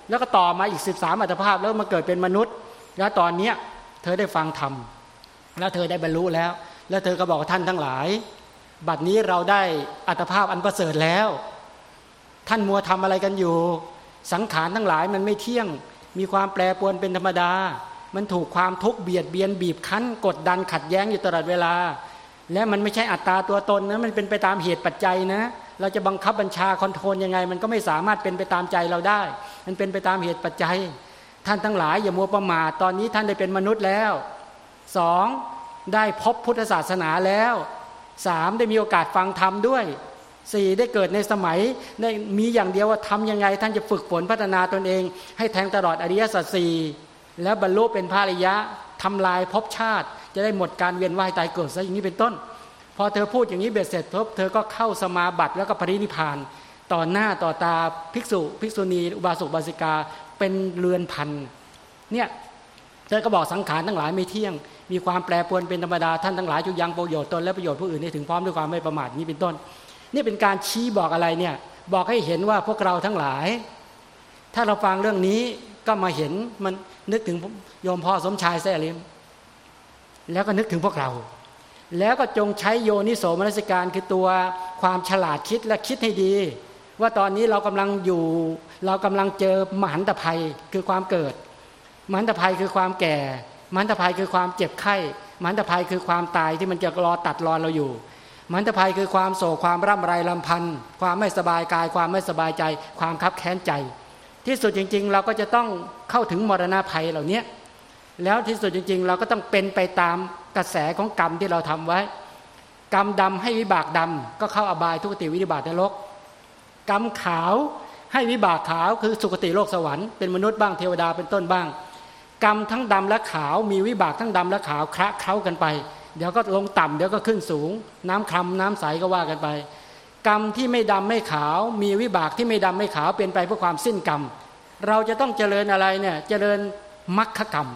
แล้วก็ต่อมาอีกสิบสามอัตภาพแล้วมาเกิดเป็นมนุษย์ แล้วตอนเนี้ยเธอได้ฟังธรรม แล้วเธอได้บรรลุแล้ว แล้วเธอก็บอกท่านทั้งหลาย บัดนี้เราได้อัตภาพอันประเสริฐแล้ว ท่านมัวทำอะไรกันอยู่ สังขารทั้งหลายมันไม่เที่ยง มีความแปรปรวนเป็นธรรมดา มันถูกความทุกข์เบียดเบียนบีบคั้น กดดันขัดแย้งอยู่ตลอดเวลา และมันไม่ใช่อัตตาตัวตนนะมันเป็นไปตามเหตุปัจจัยนะ เราจะบังคับบัญชาคอนโทรลยังไง มันก็ไม่สามารถเป็นไปตามใจเราได้ มันเป็นไปตามเหตุปัจจัย ท่านทั้งหลายอย่ามัวประมาทตอนนี้ท่านได้เป็นมนุษย์แล้ว สองได้พบพุทธศาสนาแล้วสามได้มีโอกาสฟังธรรมด้วยสี่ได้เกิดในสมัยได้มีอย่างเดียวว่าทำยังไง ท่านจะฝึกฝนพัฒนาตนเอง ให้แทงตลอดอริยสัจสี่แล้วบรรลุเป็นพระอริยะทำลายภพชาติ จะได้หมดการเวียนว่ายตายเกิดซะอย่างนี้เป็นต้น พอเธอพูดอย่างนี้เบ็ดเสร็จทบเธอก็เข้าสมาบัติแล้วก็ปรินิพาน ต่อหน้าต่อตาภิกษุ ภิกษุณี อุบาสกบาสิกาเป็นเรือนพันเนี่ย เธอก็บอกสังขารทั้งหลายไม่เที่ยง มีความแปรปรวนเป็นธรรมดาท่านทั้งหลายจุยังประโยชน์ตนและประโยชน์ผู้อื่นให้ถึงพร้อมด้วยความไม่ประมาทนี้เป็นต้น นี่เป็นการชี้บอกอะไรเนี่ยบอกให้เห็นว่าพวกเราทั้งหลาย ถ้าเราฟังเรื่องนี้ก็มาเห็นมันนึกถึงโยมพ่อสมชายแซ่ลิมแล้วก็นึกถึงพวกเรา แล้วก็จงใช้โยนิโสมนสิการคือตัวความฉลาดคิดและคิดให้ดี ว่าตอนนี้เรากำลังอยู่ เรากำลังเจอมหันตภัยคือความเกิด มันตภัยคือความแก่ มันตภัยคือความเจ็บไข้ มันตภัยคือความตายที่มันจะรอตัดรอนเราอยู่ มันตภัยคือความโศกความร่ำไรลำพันธ์ความไม่สบายกาย ความไม่สบายใจ ความคับแค้นใจ ที่สุดจริง ๆ เราก็จะต้องเข้าถึงมรณะภัยเหล่านี้แล้วที่สุดจริง ๆ เราก็ต้องเป็นไปตามกระแสของกรรมที่เราทำไว้ กรรมดำให้วิบากดำก็เข้าอบายทุกติวิบากนรก กรรมขาวให้วิบากขาวคือสุคติโลกสวรรค์เป็นมนุษย์บ้างเทวดาเป็นต้นบ้าง กรรมทั้งดำและขาวมีวิบากทั้งดำและขาวคละเคล้ากันไป เดี๋ยวก็ลงต่ำเดี๋ยวก็ขึ้นสูง น้ำคำน้ำใสก็ว่ากันไป กรรมที่ไม่ดำไม่ขาว มีวิบากที่ไม่ดำไม่ขาวเป็นไปเพื่อความสิ้นกรรม เราจะต้องเจริญอะไรเนี่ยเจริญมรรคกรรม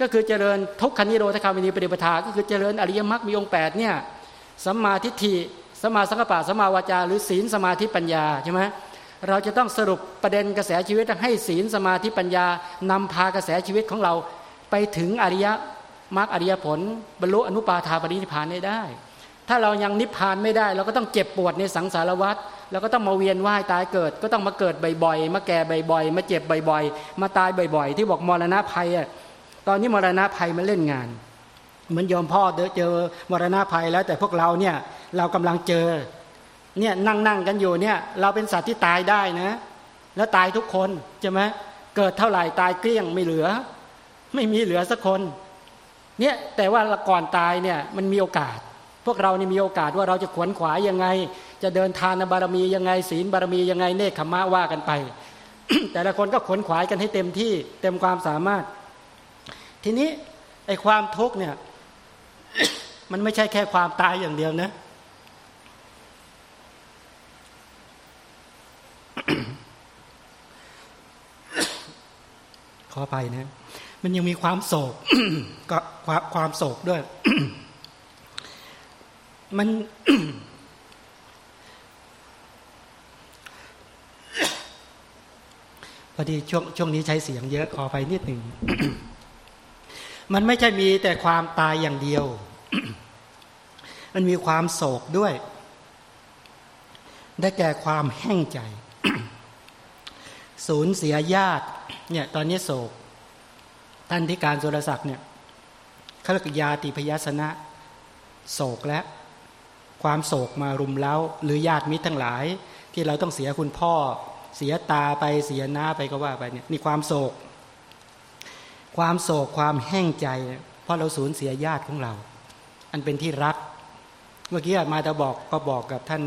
ก็คือเจริญทุกขานิโรธคามินีปฏิปทา ก็คือเจริญอริยมรรคมีองค์8เนี่ยสัมมาทิฏฐิสัมมาสังกัปะสัมมาวาจา หรือศีลสมาธิปัญญาใช่ไหม เราจะต้องสรุปประเด็นกระแสชีวิตให้ศีลสมาธิปัญญานำพากระแสชีวิตของเรา ไปถึงอริยมรรคอริยผล บรรลุอนุปาทาปรินิพานได้ ถ้าเรายังนิพพานไม่ได้ เราก็ต้องเจ็บปวดในสังสารวัฏเราก็ต้องมาเวียนว่ายตายเกิด ก็ต้องมาเกิดบ่อยๆมาแก่บ่อยๆมาเจ็บบ่อยๆมาตายบ่อย ๆ ที่บอกมรณะภัยอะตอนนี้มรณะภัยมันเล่นงาน เหมือนยอมพ่อเจอมรณะภัยแล้วแต่พวกเราเนี่ยเรากำลังเจอ เนี่ยนั่งนั่งกันอยู่เนี่ยเราเป็นสัตว์ที่ตายได้นะ แล้วตายทุกคนใช่ไหมเกิดเท่าไหร่ตายเกลี้ยงไม่เหลือ ไม่มีเหลือสักคนเนี่ยแต่ว่าก่อนตายเนี่ยมันมีโอกาส พวกเรานี่มีโอกาสว่าเราจะขวนขวายยังไง จะเดินทานบารมียังไงศีลบารมียังไงเนคขมะว่ากันไป แต่ละคนก็ขวนขวายกันให้เต็มที่เต็มความสามารถ ทีนี้ไอ้ความทุกข์เนี่ยมันไม่ใช่แค่ความตายอย่างเดียวนะ ขอไปนะมันยังมีความโศกก็ความความโศกด้วย มันพอดีช่วงช่วงนี้ใช้เสียงเยอะขอไปนิดหนึ่งมันไม่ใช่มีแต่ความตายอย่างเดียว มันมีความโศกด้วย ได้แก่ความแห้งใจ สูญเสียญาติ เนี่ยตอนนี้โศก ท่านที่การสุรศักดิ์เนี่ยขลกยาติพยาสนะโศกและ ความโศกมารุมเล้า หรือญาติมิตรทั้งหลาย ที่เราต้องเสียคุณพ่อ เสียตาไปเสียหน้าไปก็ว่าไปเนี่ยนี่ความโศก ความโศกความแห้งใจ เพราะเราสูญเสียญาติของเรา อันเป็นที่รัก เมื่อกี้มาจะบอกก็บอกกับท่าน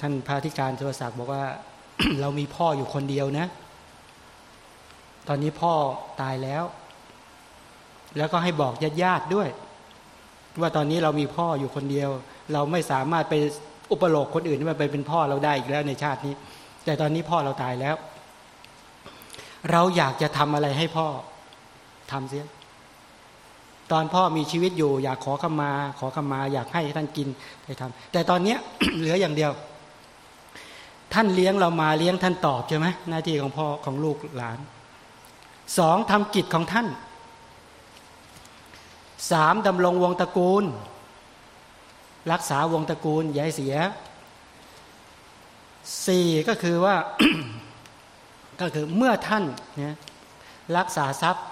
ท่านพระธิการโทรศัพท์บอกว่า เรามีพ่ออยู่คนเดียวนะ ตอนนี้พ่อตายแล้ว แล้วก็ให้บอกญาติญาติด้วย ว่าตอนนี้เรามีพ่ออยู่คนเดียว เราไม่สามารถไปอุปโลกคนอื่นมาไปเป็นพ่อเราได้อีกแล้วในชาตินี้ แต่ตอนนี้พ่อเราตายแล้ว เราอยากจะทำอะไรให้พ่อทำเสียตอนพ่อมีชีวิตอยู่ อยากขอขมา ขอขมา อยากให้ท่านกินไปทำแต่ตอนเนี้ยเหลืออย่างเดียว ท่านเลี้ยงเรามาเลี้ยงท่านตอบใช่ไหมหน้าที่ของพ่อของลูกหลาน สองทำกิจของท่านสามดำรงวงตระกูล รักษาวงตระกูลอย่าให้เสียสี่ก็คือว่าก็คือเมื่อท่านเนี่ยรักษาทรัพย์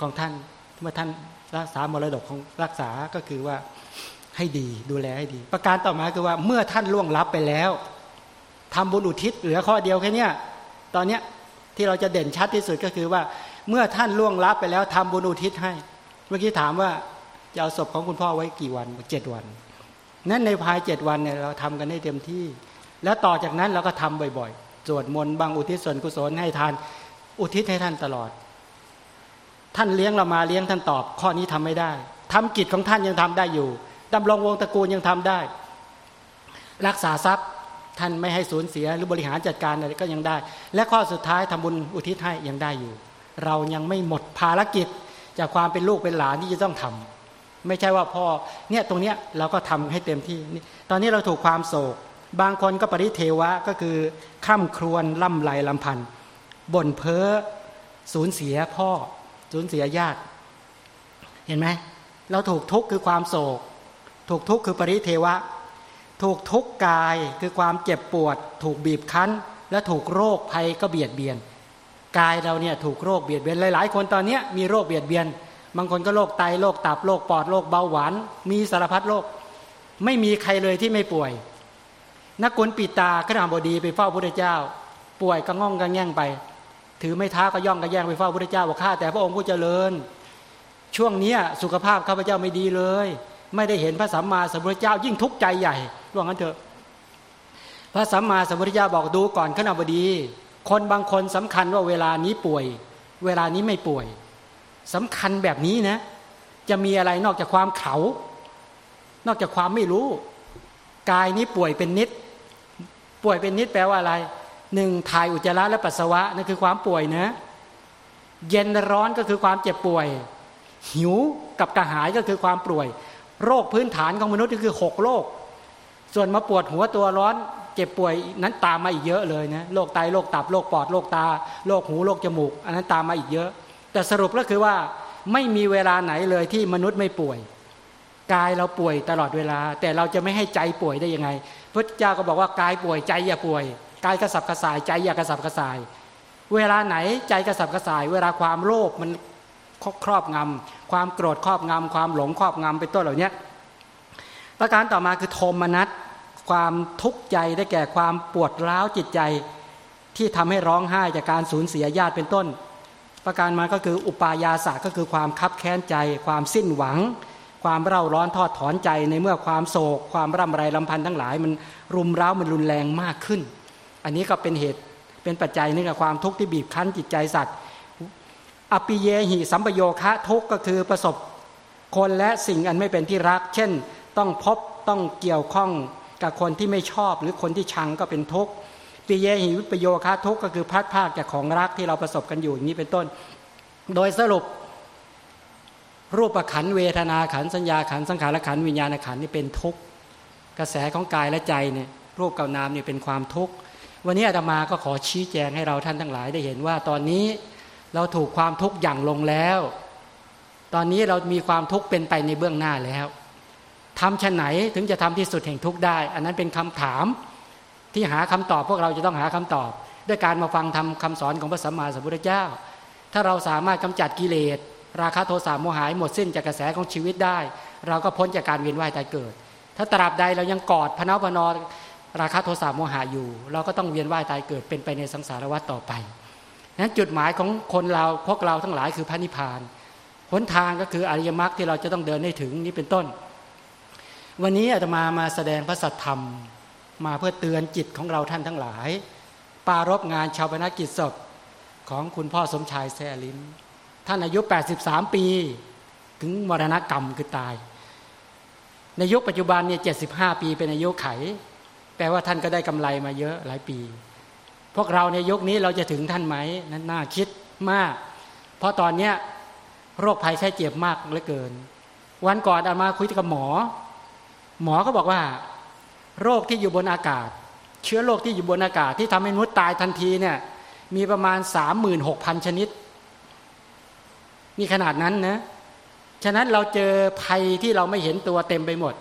ของท่าน เมื่อท่านรักษามรดกของรักษาก็คือว่าให้ดีดูแลให้ดี ประการต่อมาคือว่าเมื่อท่านล่วงลับไปแล้วทำบุญอุทิศเหลือข้อเดียวแค่นี้ตอนเนี้ยที่เราจะเด่นชัดที่สุดก็คือว่า เมื่อท่านล่วงลับไปแล้วทำบุญอุทิศให้ เมื่อกี้ถามว่าจะเอาศพของคุณพ่อไว้กี่วันเจ็ดวัน นั้นในภายเจ็ดวันเนี่ยเราทำกันให้เต็มที่ แล้วต่อจากนั้นเราก็ทำบ่อยๆ สวดมนต์บางอุทิศส่วนกุศลให้ทาน อุทิศให้ท่านตลอด ท่านเลี้ยงเรามาเลี้ยงท่านตอบ ข้อนี้ทำไม่ได้ทำกิจของท่านยังทำได้อยู่ดำรงวงตระกูลยังทำได้ รักษาทรัพย์ท่านไม่ให้สูญเสียหรือบริหารจัดการอะไรก็ยังได้ และข้อสุดท้ายทำบุญอุทิศให้ยังได้อยู่ เรายังไม่หมดภารกิจ จากความเป็นลูกเป็นหลานที่จะต้องทำไม่ใช่ว่าพ่อเนี่ยตรงเนี้ยเราก็ทำให้เต็มที่ตอนนี้เราถูกความโศก บางคนก็ปริเทวะก็คือข้ามครวนล่ำไหลลำพันธ์บ่นเพ้อสูญเสียพ่อ สูญเสียญาติ เห็นไหมเราถูกทุกข์คือความโศก ถูกทุกข์คือปริเทวะ ถูกทุกข์กายคือความเจ็บปวด ถูกบีบคั้น และถูกโรคภัยก็เบียดเบียน กายเราเนี่ยถูกโรคเบียดเบียนหลายๆ คนตอนนี้มีโรคเบียดเบียน บางคนก็โรคไตโรคตับโรคปอดโรคเบาหวาน มีสารพัดโรคไม่มีใครเลยที่ไม่ป่วย นักกุลปีตาขณะบดีไปเฝ้าพระเจ้า ป่วยก็ง่องก็แง่งไป ถือไม่ท้าก็ย่องก็แย่งไปเฝ้าพระเจ้าบอกข้าแต่พระองค์ผู้เจริญ ช่วงนี้สุขภาพข้าพเจ้าไม่ดีเลย ไม่ได้เห็นพระสัมมาสัมพุทธเจ้ายิ่งทุกข์ใจใหญ่ว่างั้นเถอะ พระสัมมาสัมพุทธเจ้าบอกดูก่อนขณะบดี คนบางคนสำคัญว่าเวลานี้ป่วย เวลานี้ไม่ป่วยสำคัญแบบนี้นะ จะมีอะไรนอกจากความเขา นอกจากความไม่รู้ กายนี้ป่วยเป็นนิด ป่วยเป็นนิดแปลว่าอะไรหนึ่งถ่ายอุจจาระและปัสสาวะนั่นคือความป่วยนะ เย็นร้อนก็คือความเจ็บป่วย หิวกับกระหายก็คือความป่วย โรคพื้นฐานของมนุษย์ก็คือหกโรคส่วนมาปวดหัวตัวร้อน จ็บป่วยนั้นตามมาอีกเยอะเลยนะโรคไตโรคตับโรคปอดโรคตาโรคหูโรคจมูก อันนั้นตามมาอีกเยอะ แต่สรุปก็คือว่าไม่มีเวลาไหนเลยที่มนุษย์ไม่ป่วยกายเราป่วยตลอดเวลา แต่เราจะไม่ให้ใจป่วยได้ยังไง พระเจ้าก็บอกว่ากายป่วยใจอย่าป่วยกายกระสับกระส่ายใจอย่ากระสับกระส่าย เวลาไหนใจกระสับกระส่าย เวลาความโลภมันครอบงำความโกรธครอบงำความหลงครอบงำเป็นต้นเหล่านี้ประการต่อมาคือโทมนัส ความทุกข์ใจได้แก่ความปวดร้าวจิตใจ ที่ทำให้ร้องไห้จากการสูญเสียญาติเป็นต้น ประการมาก็คืออุปายาสะก็คือความคับแค้นใจ ความสิ้นหวัง ความเร่าร้อนทอดถอนใจในเมื่อความโศก ความร่ำไรลำพันธ์ทั้งหลาย มันรุมเร้ามันรุนแรงมากขึ้น อันนี้ก็เป็นเหตุเป็นปัจจัยนึงกับความทุกข์ที่บีบคั้นจิตใจสัตว์อปิเยหิสัมปโยคะทุกข์ก็คือประสบคนและสิ่งอันไม่เป็นที่รัก เช่น ต้องพบต้องเกี่ยวข้อง กับคนที่ไม่ชอบหรือคนที่ชังก็เป็นทุกข์ปิเยหิวิปโยคะทุกข์ก็คือพัดภาคจากของรักที่เราประสบกันอยู่อย่างนี้เป็นต้น โดยสรุป รูปขันเวทนาขันสัญญาขันสังขารขันวิญญาณขันนี่เป็นทุกข์กระแสของกายและใจเนี่ยรูปกับนามนี่ยเป็นความทุกข์วันนี้อาตมาก็ขอชี้แจงให้เราท่านทั้งหลายได้เห็นว่าตอนนี้เราถูกความทุกข์อย่างลงแล้ว ตอนนี้เรามีความทุกข์เป็นไปในเบื้องหน้าแล้ว ทำชนไหนถึงจะทำที่สุดแห่งทุกข์ได้ อันนั้นเป็นคำถามที่หาคำตอบพวกเราจะต้องหาคำตอบ ด้วยการมาฟังทำคำสอนของพระสัมมาสัมพุทธเจ้า ถ้าเราสามารถกำจัดกิเลส ราคะโทสะโมหายหมดสิ้นจากกระแสของชีวิตได้ เราก็พ้นจากการเวียนว่ายตายเกิด ถ้าตราบใดเรายังกอดพนาพนอราคะโทสะโมหะอยู่ เราก็ต้องเวียนว่ายตายเกิดเป็นไปในสังสารวัฏต่อไปนั้นจุดหมายของคนเราพวกเราทั้งหลายคือพระนิพพานหนทางก็คืออริยมรรคที่เราจะต้องเดินให้ถึงนี้เป็นต้น วันนี้อาตมามาแสดงพระสัทธรรม มาเพื่อเตือนจิตของเราท่านทั้งหลาย ปารบงานชาวพนักกิจศพของคุณพ่อสมชายแซลิมท่านอายุ 83 ปี ถึงมรณกรรมคือตาย ในยุคปัจจุบันเนี่ย75 ปีเป็นอายุไข แปลว่าท่านก็ได้กำไรมาเยอะหลายปี พวกเราในยุคนี้เราจะถึงท่านไหมนั้นน่าคิดมาก เพราะตอนเนี้ยโรคภัยไข้เจ็บมากเหลือเกิน วันก่อนอามาคุยกับหมอ หมอก็บอกว่า โรคที่อยู่บนอากาศ เชื้อโรคที่อยู่บนอากาศที่ทำให้มนุษย์ตายทันทีเนี่ยมีประมาณสามหมื่นหกพันชนิดมีขนาดนั้นนะ ฉะนั้นเราเจอภัยที่เราไม่เห็นตัวเต็มไปหมด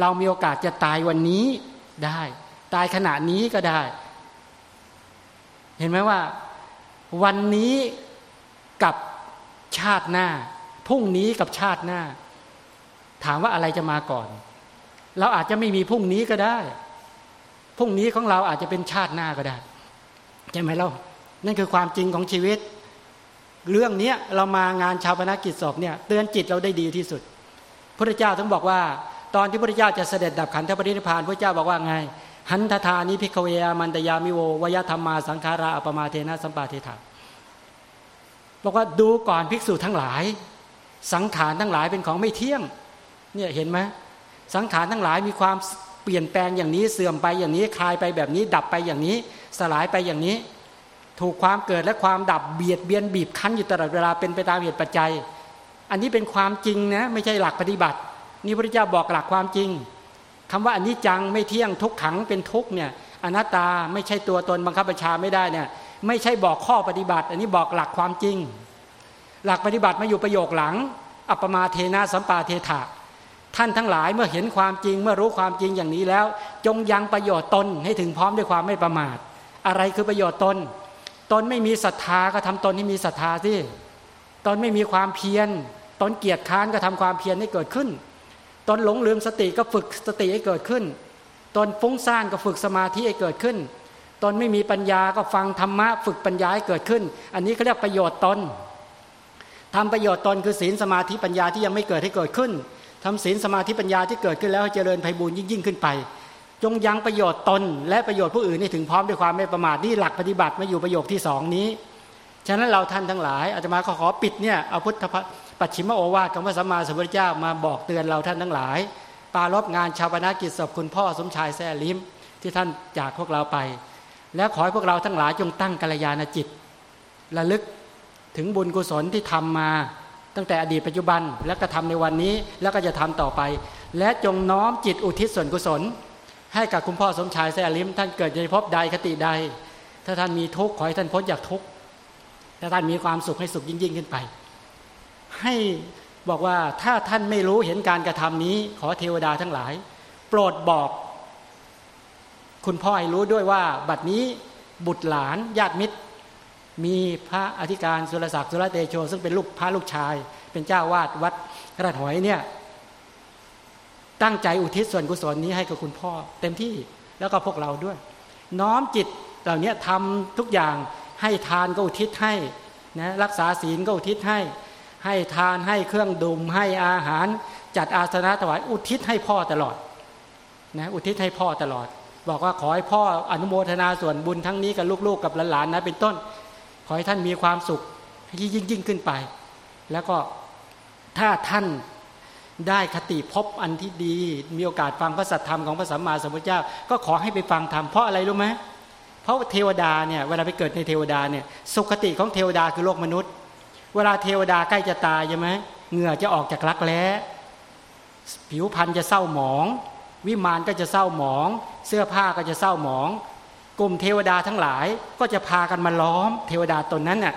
เรามีโอกาสจะตายวันนี้ได้ ตายขณะนี้ก็ได้ เห็นไหมว่า วันนี้กับชาติหน้า พรุ่งนี้กับชาติหน้า ถามว่าอะไรจะมาก่อน เราอาจจะไม่มีพรุ่งนี้ก็ได้พรุ่งนี้ของเราอาจจะเป็นชาติหน้าก็ได้ใช่ไหมเรานั่นคือความจริงของชีวิต เรื่องนี้เรามางานชาวพนักกิจศพเนี่ยเตือนจิตเราได้ดีที่สุดพระเจ้าต้องบอกว่า ตอนที่พระเจ้าจะเสด็จดับขันธปรินิพพานพระเจ้าบอกว่าไง หันทะทานิ ภิกขะเว อามันตะยามิโว วะยะธัมมาสังขารา อัปปะมาเทนะสัมปาเทถะ บอกว่าดูก่อนภิกษุทั้งหลาย สังขารทั้งหลายเป็นของไม่เที่ยง เนี่ยเห็นไหม สังขารทั้งหลายมีความเปลี่ยนแปลงอย่างนี้เสื่อมไปอย่างนี้คลายไปแบบนี้ ดับไปอย่างนี้ สลายไปอย่างนี้ ถูกความเกิดและความดับเบียดเบียนบีบคั้นอยู่ตลอดเวลาเป็นไปตามเหตุปัจจัย อันนี้เป็นความจริงนะไม่ใช่หลักปฏิบัติ นี่พระเจ้าบอกหลักความจริงคำว่าอันนี้จังไม่เที่ยงทุกขังเป็นทุกเนี่ยอนัตตาไม่ใช่ตัวตนบังคับบัญชาไม่ได้เนี่ยไม่ใช่บอกข้อปฏิบัติ อันนี้บอกหลักความจริง หลักปฏิบัติมาอยู่ประโยคหลัง อัปมาเทนะสัมปาเทถะ ท่านทั้งหลายเมื่อเห็นความจริงเมื่อรู้ความจริงอย่างนี้แล้ว จงยังประโยชน์ตนให้ถึงพร้อมด้วยความไม่ประมาท อะไรคือประโยชน์ตน ตนไม่มีศรัทธาก็ทำตนให้มีศรัทธาสิตนไม่มีความเพียร ตนเกียจค้านก็ทำความเพียรให้เกิดขึ้น ตนหลงลืมสติก็ฝึกสติให้เกิดขึ้น ตนฟุ้งซ่านก็ฝึกสมาธิให้เกิดขึ้น ตนไม่มีปัญญาก็ฟังธรรมะฝึกปัญญาให้เกิดขึ้น อันนี้เขาเรียกประโยชน์ตนทำประโยชน์ตนคือศีลสมาธิปัญญาที่ยังไม่เกิดให้เกิดขึ้น ทำศีลสมาธิปัญญาที่เกิดขึ้นแล้วให้เจริญไพบูรยิ่งยิ่งขึ้นไป จงยังประโยชน์ตน และประโยชน์ผู้อื่นให้ถึงพร้อมด้วยความไม่ประมาทนี่หลักปฏิบัติมาอยู่ประโยคที่สองนี้ ฉะนั้นเราท่านทั้งหลายอาจจะมาขอขอปิดเนี่ยเอาพุทธปัจฉิมโอวาทของพระสัมมาสัมพุทธเจ้ามาบอกเตือนเราท่านทั้งหลาย ปารบงานชาวนากิจศพคุณพ่อสมชายแซ่ลิมที่ท่านจากพวกเราไป แล้วขอให้พวกเราทั้งหลายจงตั้งกัลยาณจิตระลึกถึงบุญกุศลที่ทำมา ตั้งแต่อดีตปัจจุบันแล้วก็ทำในวันนี้แล้วก็จะทำต่อไป และจงน้อมจิตอุทิศส่วนกุศล ให้กับคุณพ่อสมชายแซลิมท่านเกิดในภพใดคติใด ถ้าท่านมีทุกข์ขอให้ท่านพ้นจากทุกข์ถ้าท่านมีความสุขให้สุขยิ่งยิ่งขึ้นไป ให้บอกว่าถ้าท่านไม่รู้เห็นการกระทำนี้ ขอเทวดาทั้งหลาย โปรดบอก คุณพ่อให้รู้ด้วยว่า บัดนี้บุตรหลานญาติมิตร มีพระอธิการสุรศักดิ์สุรเตโช ซึ่งเป็นลูกพระลูกชาย เป็นเจ้าวาดวัดกระหอยเนี่ยตั้งใจอุทิศส่วนกุศลนี้ให้กับคุณพ่อ เต็มที่แล้วก็พวกเราด้วย น้อมจิตเหล่านี้ทำทุกอย่างให้ทานก็อุทิศให้นะรักษาศีลก็อุทิศให้ ให้ทานให้เครื่องดื่มให้อาหาร จัดอาสนะถวายอุทิศให้พ่อตลอดนะอุทิศให้พ่อตลอด บอกว่าขอให้พ่ออนุโมทนาส่วนบุญทั้งนี้กับลูกๆกับหลานๆนะเป็นต้น ขอให้ท่านมีความสุขยิ่งยิ่งยิ่งขึ้นไป แล้วก็ถ้าท่านได้คติพบอันที่ดี มีโอกาสฟังพระสัทธรรมของพระสัมมาสัมพุทธเจ้า ก็ขอให้ไปฟังธรรมเพราะอะไรรู้ไหมเพราะเทวดาเนี่ยเวลาไปเกิดในเทวดาเนี่ยสุขติของเทวดาคือโลกมนุษย์ เวลาเทวดาใกล้จะตายใช่ไหมเหงื่อจะออกจากรักแร้ผิวพรรณจะเศร้าหมอง วิมานก็จะเศร้าหมอง เสื้อผ้าก็จะเศร้าหมอง กลุ่มเทวดาทั้งหลายก็จะพากันมาล้อม เทวดาตนนั้นน่ะ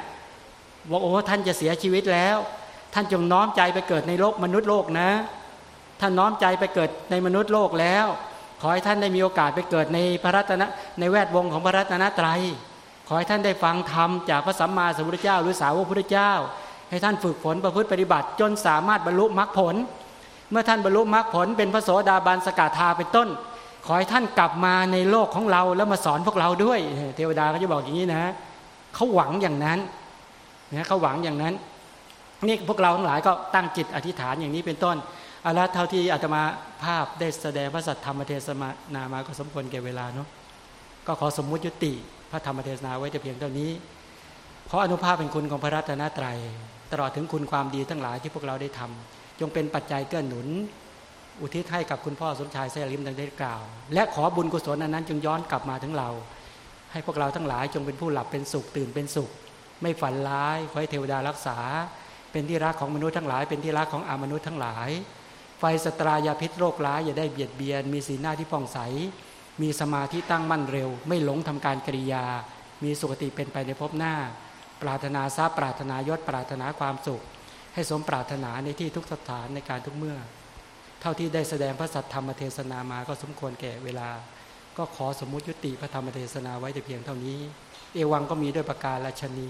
ว่าโอ้ท่านจะเสียชีวิตแล้ว ท่านจงน้อมใจไปเกิดในโลกมนุษย์โลกนะ ท่านน้อมใจไปเกิดในมนุษย์โลกแล้ว ขอให้ท่านได้มีโอกาสไปเกิดในพระรัตนะในแวดวงของพระรัตนตรัย ขอให้ท่านได้ฟังธรรมจากพระสัมมาสัมพุทธเจ้า หรือสาวกพุทธเจ้า ให้ท่านฝึกฝนประพฤติปฏิบัติ จนสามารถบรรลุมรรคผล เมื่อท่านบรรลุมรรคผลเป็นพระโสดาบันสกทาเป็นต้น ขอให้ท่านกลับมาในโลกของเราแล้วมาสอนพวกเราด้วย เทวดาก็จะบอกอย่างนี้นะเขาหวังอย่างนั้นนะเขาหวังอย่างนั้น นี่พวกเราทั้งหลายก็ตั้งจิตอธิษฐานอย่างนี้เป็นต้นเอาละเท่าที่อาตมาภาพได้แสดงพระสัทธรรมเทศนามาก็สมควรแก่เวลาเนาะก็ขอสมมุติยุติพระธรรมเทศนาไว้แต่เพียงเท่านี้ เพราะอนุภาพเป็นคุณของพระรัตนตรัย ตลอดถึงคุณความดีทั้งหลายที่พวกเราได้ทำจงเป็นปัจจัยเกื้อหนุน อุทิศให้กับคุณพ่อสมชายแซ่ลิมดังได้กล่าว และขอบุญกุศลนั้นจงย้อนกลับมาถึงเรา ให้พวกเราทั้งหลายจงเป็นผู้หลับเป็นสุขตื่นเป็นสุข ไม่ฝันร้ายขอให้เทวดารักษา เป็นที่รักของมนุษย์ทั้งหลาย เป็นที่รักของอามนุษย์ทั้งหลาย ไฟสตรายาพิษโรคร้ายอย่าได้เบียดเบียน มีสีหน้าที่ผ่องใส มีสมาธิตั้งมั่นเร็ว ไม่หลงทำการกริยา มีสุขติเป็นไปในภพหน้า ปรารถนาทรัพย์ปรารถนายศปรารถนาความสุข ให้สมปรารถนาในที่ทุกสถานในการทุกเมื่อ เท่าที่ได้แสดงพระสัทธรรมเทศนามาก็สมควรแก่เวลา ก็ขอสมมุติยุติพระธรรมเทศนาไว้แต่เพียงเท่านี้ เอวังก็มีด้วยประการละชนี